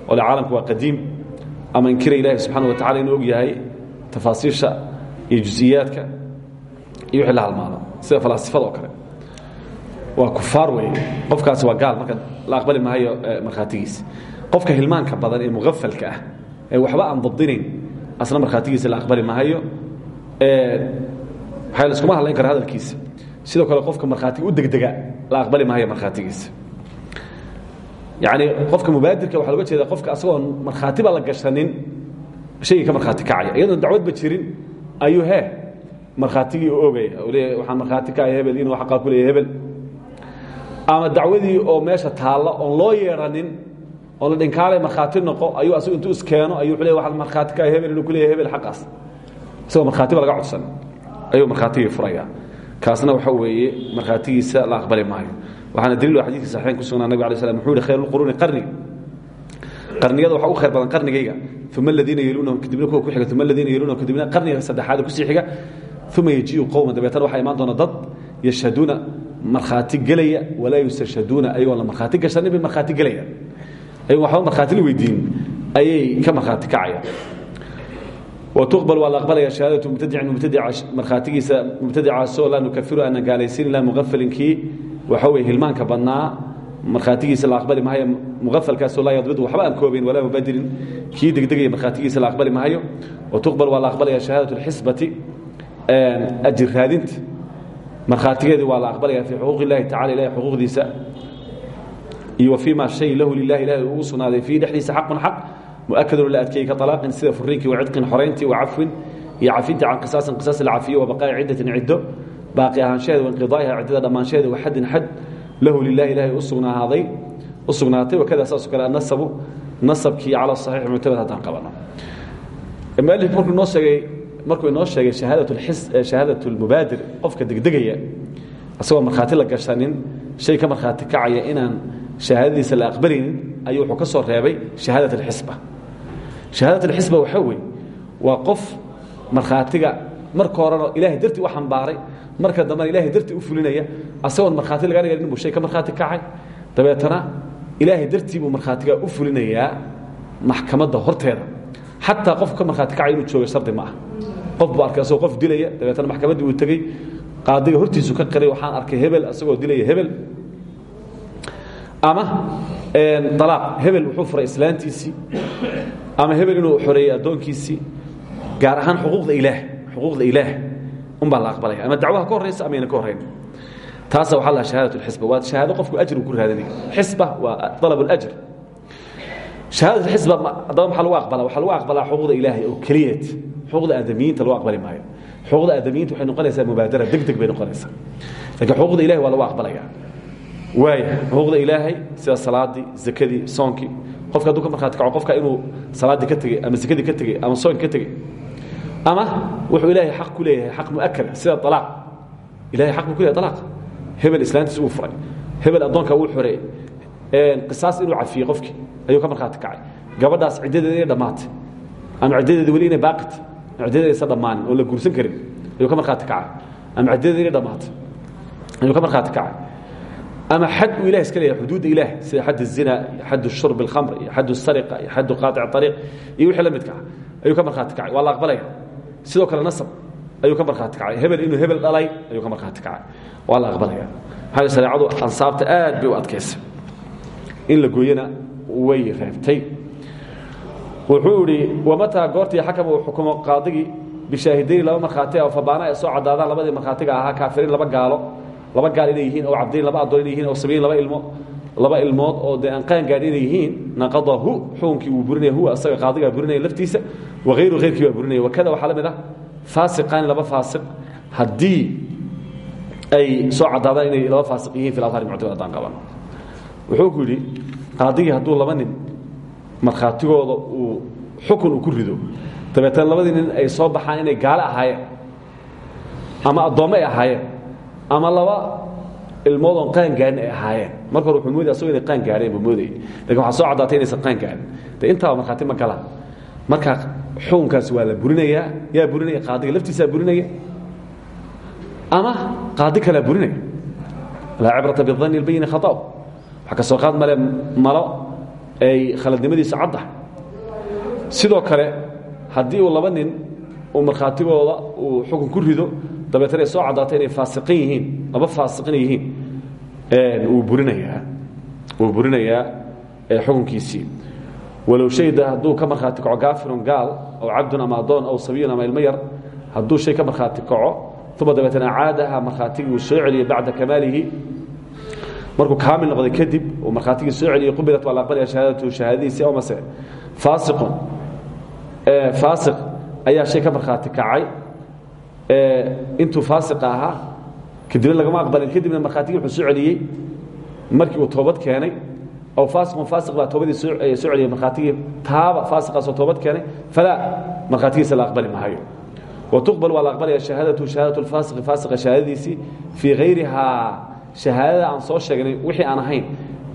Speaker 1: oo le caalamku waa qadiim ama inkira ilaahi subxana wa tacala inuu og yahay tafaasiisha iyo jusiyaadka iyo wixii la halmaado sida falaasifada oo kale. Waa kufaar weeye. Qofkaasi waa gaal marka la aqbali maayo markhaatigiisa qofka hilmaanka badan ee muqafalka ah ee waxba aan dabdinayn asna markhaatigiisa la aqbali maayo waxaa la iskuma hadlayn kara hadalkiisa. Sidoo kale qofka markhaatiga u degdega la aqbali maayo markhaatigiisa. Yacni qofka mubaadirka waxaa loga jeeda qofka asagoon markhaatiba la gashanin shaygii ka markhaati kacaya. Iyadoon dacwadba jirin ayuu he markhaatigii ogaya u leeyahay waxaan markhaati kacaya hebel inuu xaqaa ku leeyahay hebel. Ama dacwadii oo meesha taalla oon loo yeedhanin oon la dhinkaalay markhaati noqo ayuu asagu intuu iskeeno ayuu leeyahay waxaan markhaati kacaya hebel inuu ku leeyahay hebel xaqaas. Isagoo markhaatiba laga codsan. Ayuu markhaatigii furaya kaasna waxa weeye markhaatigiisa la aqbali maayo. Waxaana daliil xadidka saxiixayn ku sugnaa nabig alay slam wuxuu yihi khayr lquruuni qarni. Qarniyada waxa u khayr badan qarnigayga. Uma aladiina yeluunahum kadibna kuwa ku xiga uma aladiina yeluunahum kadibna qarniga saddexaad ku sii xiga. Uma yajiu qowman dabeetana waxaa imaan doona dad yashhaduuna markhaati gelaya walaa yustashhaduuna ayagoon la markhaati gashanin bay markhaati gelaya waba marhaatila weydiin. Ayay ka marhaati kacayaan wtuqbal waa la aqbalaya shahaadatu mubtadicin mubtadica markhaatigiisa mubtadicaasoo laa nukafiru aanan gaalaysin ilaa muqafalinkii waxaa weye hilmaanka badnaa. Markhaatigiisa la aqbali mahayo muqafalkaasoo laa yadbidu waxba aan koobayn walaa mubadirin kii degdegaya markhaatigiisa la aqbali mahayo watuqbal waa la aqbalaya shahaadat اlxisbati ajir raadinta markhaatigeedii waa la aqbalaya fii xuquuq illahi tacala ilahi xuquuqdiisa iyo وفيma shay lahu lilahi ilahi ugu sugnaaday fiihi dhexdiisa xaqun xaq muakadun la adkeeyey ka alaaqin sida furiinkii wacidqin xorayntii wacafwin iyo cafintii can qisaasin qisaas la cafiyo wabaqaa'i ciddatin ciddo baaqi ahaanshaheeda wainqidaa'iha ciddada dhammaanshaheeda waxaddin xad lahu lilahi ilahay u sugnaaday u sugnaatay wakada saasoo kale anasabu nasabkii cala saxiix muctamad haddaan qabano mualif markuu inoo sheegay markuu inoo sheegay shahaadat lxis shahaadat lmubaadir qofka degdegaya asagoo markhaati la gashanin shay ka markhaati kacaya inaan shahaadadiisa la aqbalaynin ayuu wuxuu ka soo reebay shahaadat alxisba shahaadat alxisba waxaa weeye waa qof markhaatiga marka horena ilahay dartii u xambaaray marka dambena ilahay dartii u fulinaya asagoon markhaati laga dhiganin buu shay ka markhaati kacay. Dabeetana ilaahay dartii buu markhaatiga u fulinayaa maxkamadda horteeda. Xataa qofku ka markhaati kacay inuu jooga shardi ma ah. Qof buu arkay qof dilaya dabeetana maxkamaddii uu tegey. Qaadiga hortiisu ka qiray waxaan arkay hebel asagoo dilaya hebel ama alaaq hebel wuxuu furay islaantiisii ama hebel inuu xoreeyey addoonkiisii gaar ahaan xuquuqda ilaah xuquuqda ilaah. Unbaa la aqbalaya. Ama dacwaha ka horraysa amayna ka horrayn taasa waxaa laha shahadat lxisba waa shahaado qofku ajrigu ku raadinaya xisba waa alab اlajr shahaadat xisba haddaba maxaa lagu aqbalaa? Waxaa lagu aqbalaa xuquuqda ilaahay oo keliyeed. Xuquuqda aadamiyiinta lagu aqbali maayo. Xuquuqda aadamiyiinta waxay noqonaysaa mubaadara. Deg deg bay noqonaysaa. Lakiin xuquuqda ilahay waa lagu aqbalaya waaya xuquuqda ilaahay sida salaadii zakadii soonkii qofka hadduu ka markhaati qofka inuu salaaddii ka tegey ama zakadii ka tegey ama soonki ka tegey ama wuxuu ilaahay xaq ku leeyahay xaq muakada sida alaaq ilahay buu ku leeyahay alaaq hebel islaantiis uu furay. Hebel addoonka wuu xoreeyey qisaas inuu cafiyey qofkii ayuu ka markhaati kacay. Gabadhaas ciddadeeda inay dhammaatay. Ama weli inay baaqita ciddadeeda aysan dhammaanin la guursan karin ayuu ka markhaati kacay. Ama ciddadeeda inay dhammaatay ayuu ka markhaati kacay ama xad uu ilah iska leeyahay xuduudda ilaah sida xad الzina iyo xad shurb اlkhamr iyo xad الsariqa iyo xad qaaطic طariiq iyo wixii la midka ah ayuu ka markhaati kacay waa la aqbalaya sidoo kale nasab ayuu ka markhaati kacay hebel inuu hebel dhalay ayuu ka markhaati kacay waa la aqbalaya maxaa shareecadu ansaabta aad bay u adkaysay in la gooyana way reebtay wuxuu idhi wamataa goortii xakama uu xukumo qaadigii bishaahidayn laba markhaati ah oo fabaana ay soo caddaadaan labadii markhaatiga ahaa kaafiriin laba gaalo laba gaal inay yihiin oo cabdayn laba addoon inay yihiin oo sabiyin laba ilmo laba ilmood oo dee aan qaan gaadhin inay yihiin naqadahu xukunkii wuu burinaya huwa asaga qaadigaa burinaya laftiisa wakayru hayrkii baa burinaya wakada waxaa la mid ah faasiqaani laba faasiq haddii ay soo inay laba faasiq yihiin fi ahaari muctamad haddaan qabano wuxuu ku yidhi qaadigii hadduu laba nin markhaatigooda uu xukun ku rido dabeetana labadii ay soo baxaan inay gaalo ahaayeen ama addoommo ay ahaayeen ama laba ilmood oon qaangaarin ahaayeen. Mar hore wuuu mooda asagoo qaan gaaheen buu moodayay laakiin soo caddaatay inaysan qaan gaarin de intaaba markhaati ma galaan. Marka xukunkaas waa la burinayaa. Yaa burinaya qaadiga laftiisaa burinaya. Ama qaadi kalaa burinaya. Laa cibrata bidanni اlbayini khaطaw waxaa ka soo qaad male malo ay khaladnimadiisa caddahay sidoo kale haddii uu laba nin uu markhaatigooda uu xukun ku rido dabeetana ay soo caddaatay inay faasiqin yihiin laba faasiqina yihiin wuu burinayaa wuu burinayaa xukunkiisii. Walow shayda hadduu ka markhaati kaco gaafirun gaal aw cabdun ama addoon aw sabiyun ama ilmo yar hadduu shay ka markhaati kaco uma dabeetana acaadaha markhaatigii uu soo celiyo bacda kamaalihi markuu kaamil noqday kadib uu markhaatigii soo celiyo qubilat waa la aqbalaya shahaadatu shahaadadiisii aw mase faasiqun faasiq ayaa shay ka markhaati kacay intuu faasiqa ahaa kadibna lagama aqbalin. Kadibna markhaatigii wuxuu soo celiyey. Markii uu toobad keenay aw faasiqun faasiq baa toobadii soo celiyey markhaatigii taaba faasiqaasoo toobad keenay falaa markhaatigiisa la aqbali maayo watuqbal waa la aqbalaya shahaadatu shahaadatu lfaasiqi faasiqa shahaadadiisii fii hayrihaa shahaadada aan soo sheegnay wixii aan ahayn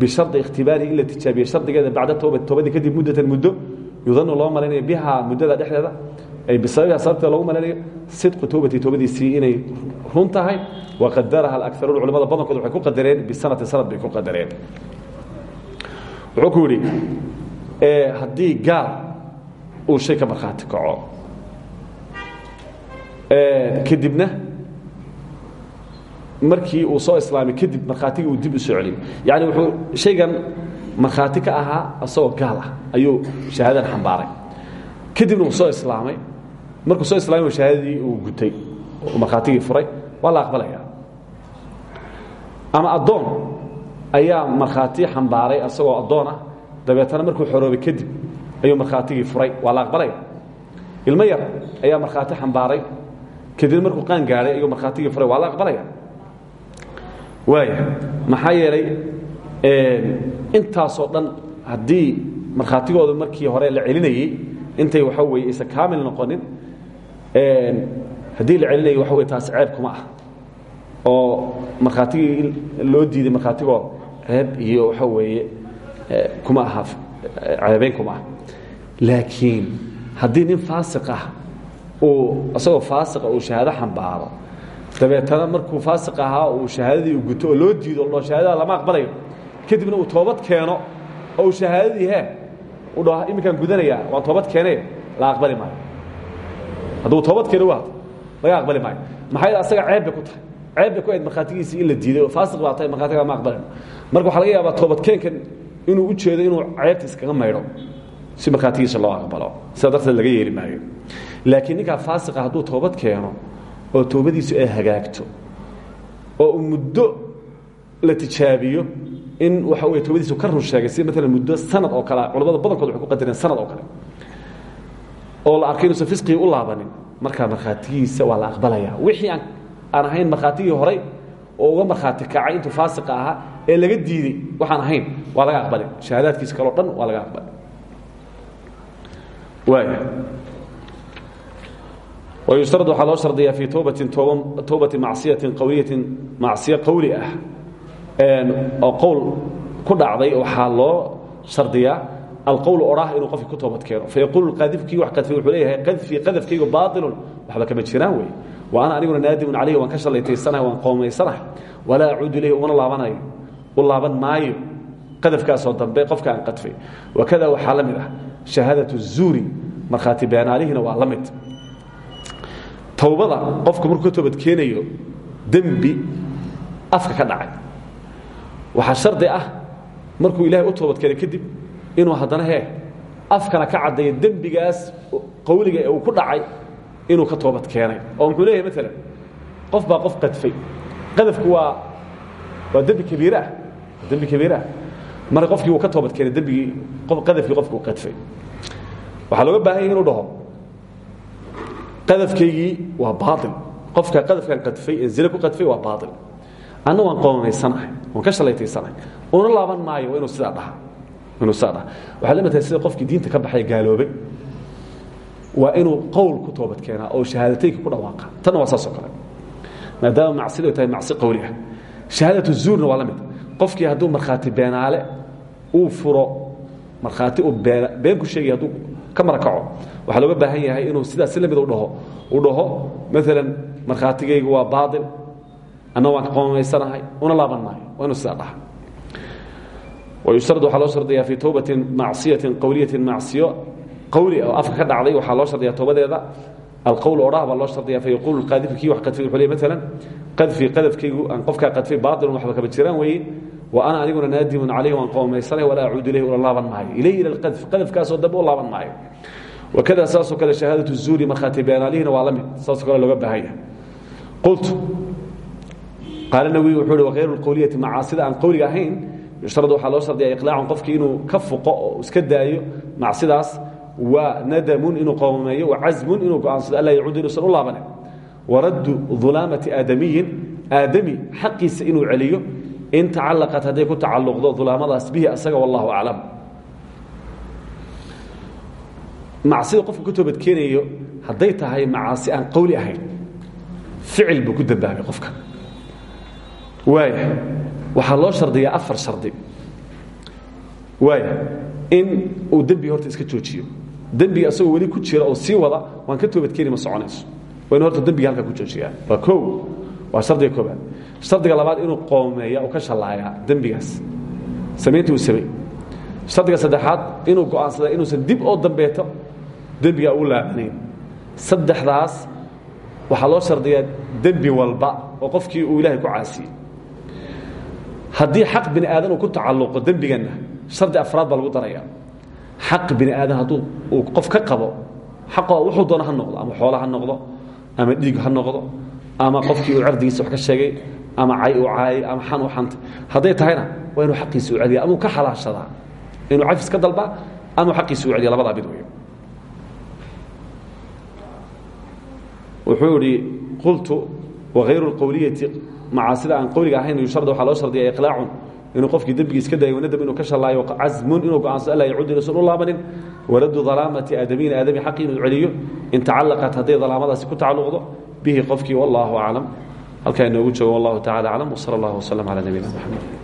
Speaker 1: bishardi ikhtibaarihi in la tijaabiye shardigeeda bacda tooba toobadii kadib muddatan muddo yudanu loo malaynayo bihaa muddada dhexdeeda bisababiha sababteeda loogu malaynayo sidqu toobati toobadiisii inay run tahay waqadaraha alakaruun culamada badankood waxay ku qadareen bisanati sanad bay ku qadareen. Wuxuu ku yidhi haddii uu shay ka markhaati kaco kadibna markii uu soo islaamay kadib markhaatigii uu dib u soo celiyo yani wuxuu shaygan markhaati ka ahaa asagoo gaal ah ayuu shahaadadan xambaaray. Kadibna uu soo islaamay markuu soo islaamay shahaadadii uu gutay markhaatigii furay waa la aqbalaya. Ama addoon ayaa markhaati xambaaray asagoo addoon ah dabeetana markuu xoroobay kadib ayuu markhaatigii furay waa la aqbalaya. Ilmo ayaa markhaati xambaaray kadibna markuu qaan gaadhay ayuu markhaatigii furay waa la aqbalaya. Waaya maxaa yeelay intaasoo dhan haddii markii hore la celinayey intay waxa weye aysan kaamil noqonin haddii la celinayay waxa wey taas ceeb kuma ah oo markhaatigii loo diiday markhaatigooda ceeb iyo waxa weeye kuma aha ceebayn kuma ah laakiin haddii nin faasiq ah uu isagoo faasiqa uu shahaado xambaaro dabeetana markuu faasiq ahaa uu shahaadadii guto oo loo diido lo shahaadada lama aqbalayo kadibna uu toobad keeno oo uu shahaadadii he u dhaho iminkaan gudanayaa waan toobad keenay la aqbali maayo hadduu toobad keeno waa laga aqbali maayo. Maxaa yeele asaga ceeb bay ku tahay. Ceeb bay ku ahayd markhaatigiisii in la diiday oo faasiq baa tahay markhaatiga ma aqbalino marka waxaa laga yaabaa toobadkeenkan inuu u jeedo inuu ceebta iskaga maydho si markhaatigiisa loo aqbalo. Sidaa darteed laga yeeli maayo. Laakiin ninkaa faasiqa hadduu toobad keeno oo toobadiisu ay hagaagto oo uu muddo la tijaabiyo in waxa wey toobadiisu ka run sheegay sida maalan muddo sanad oo kale culamada badankood waxay ku qadareen sanad oo kale oo la arko inuusan fisqigi u laabanin. Markaa markhaatigiisa waa la aqbalaya. Wixii aan aan ahayn markhaatigii horey oo uga markhaati kacay intuu faasiqa ahaa ee laga diiday waxaan ahayn waa laga aqbali shahaadaadkiisa kaleo dhan waa laga aqbali waaya wayustarad waxaa loo shardiyaa fii towbatin towbati macsiyatin qowliyatin macsiyo qowli ah. Oo qowl ku dhacday waxaa loo shardiyaa alqwl odhaah inuu qofka ku toobadkeeno fayaquulu qaadifkii wax kadfay wuxuu leeyahay qadfii qadafkaygu baailun waxba kama jiraan wey wa ana aniguna naadimun calayhi waan ka shallaytaysanahay waan qoomaysanahay walaa acuudu ilayhi ugana laabanayo u laaban maayo qadafkaasoo dambe qofka aan qadfay wakada waxaa la mid ah shahaadatu zuuri markhaati beenaalihiina waa la mid towbada qofku markuu ka toobadkeenayo dembi afka ka dhacay waxaa shardi ah markuu ilahay u toobadkeenay kadib inuu haddana hee afkana ka caddeeyo dembigaas qawliga uu ku dhacay inuu ka toobad keenay. Oo muxuu leeyahay maalan qof baa qof qadfay. Qadafku waa waa dembi kabiir ah dembi kabiir ah. Uu ka toobad keenay dembigii qadafkii qofku uu qadfay. Waxaa looga baahan inuu dhaho qadafkaygii waa baail qofka qadafkan qadfay ee zine ku qadfay waa baail anna waan qoomaysanahay waan ka shalaytaysanahay una laaban maayo waa inuu sidaa dhaha matahay sida qofkii diinta ka baxay gaaloobay. Waa inuu qowl ku toobad keenaa oo shahaadateynka ku dhawaaqa tanna waa saas oo kale. Maadaama macsida ay tahay macsi qowli ah. Shahaadatu zuurna waa la qofkii hadduu markhaati beenaale uu furo markhaati uu been ku sheegaya hadduu ka marakaco waxaa looga baahan yahay inuu sidaas si u dhaho. Uu dhaho maalan markhaatigaygu waa baail anna waan ka una laaban maayo. Inuu sidaa wayushtard waxaa loo shardiyaa fii towbatin macsiyatin qowliyatin macsiyo qowli oo afka ka dhacday waxaa loo shardiyaa towbadeeda alqowl odhaha baa loo shardiyaa fayaquulu qaadifu kii wax qadfay wuxuu leey maalan qadfii qadafkaygu aan qofkaa qadfay baatilun waxba kaba jiraan weeye wa ana aniguna naadimun calayhi waan qoomaysanay walaa acuudu ilayhi ula laaban maayo ilayhi ila alqadf qadafkaasoo dambe u laaban maayo wakada saasoo kale shahaadatu zuuri markhaati beenaalihina waa la mid saasoo kale looga baahanya qultu qaala nawiyi wuxuu hi wakayru lqowliyati macaasida aan qowliga ahayn yushtarad waxaa loo shardiyaa iqlaacun qofkii inuu ka fuqo oo iska daayo macsidaas waa nadamun inuu qoomameeyo wa casmun inuu go'aansado anlaa yacuudu inuusan u laabane. Waraddu ulaamati aadamiyin aadami xaqiisa inuu celiyo in tacalaqat hadday ku tacalluqdo ulaamadaas bihi asaga wallahu aclam. Macsida qofku ka toobadkeenayo hadday tahay macaasi aan qowli ahayn ficil buu ku dambaabay qofka. Waaya waxaa loo shardiyaa afar shardi. Waaya in uu dembiga horta iska joojiyo. Dembiga asagoo weli ku jira oo sii wada waan ka toobadkeeni ma soconayso. Waa inu horta dembiga halkaa ku joojiyaa. Waa o waa shardiga koobaad shardiga labaad inuu qoomeeya oo ka shallaayaa dembigaas. Samaynta uu samey shardiga saddexaad inuu go'aansada inuusan dib oo dambeeto dembiga u laabanayn. Saddexdaas waxaa loo shardiyaa dembi walba oo qofkii uu ilaahay ku caasiyey haddii xaq bini aadan uu ku tacalluqo dembiganna shardi afraad baa lagu daraya. Xaq bini aadan hadduu uu qof ka qabo xaqoo wuxuu doono ha noqdo ama xoolo ha noqdo ama dhiig ha noqdo ama qofkii uu cardigiisa wax ka sheegay ama cay uu caayay ama xan u xantay. Hadday tahayna waa inuu xaqiisa u celiya ama uu ka xalaashadaa inuu cafis ka dalbaa ama xaqiisa u celiya labadaa mid weyo wuxuu idhi qultu wakayru اlqowliyati macaasida aan qowliga ahayn yushard waxaa loo shardiya iqlaacun inuu qofkii dembigii iska dayo wanadam inuu ka shallaayo casmun inuu go'aansado alla yacuud inuusan u laabanin waraddu dalaamati aadamiyin aadami xaqi inuu celiyo in tacallaqat hadday dalaamadaasi ku tacalluqdo bihi qofkii wallahu aclam. Halkaa inoogu joogo wallahu tacala aclam wsala allah wslam cala nabiyina mxamed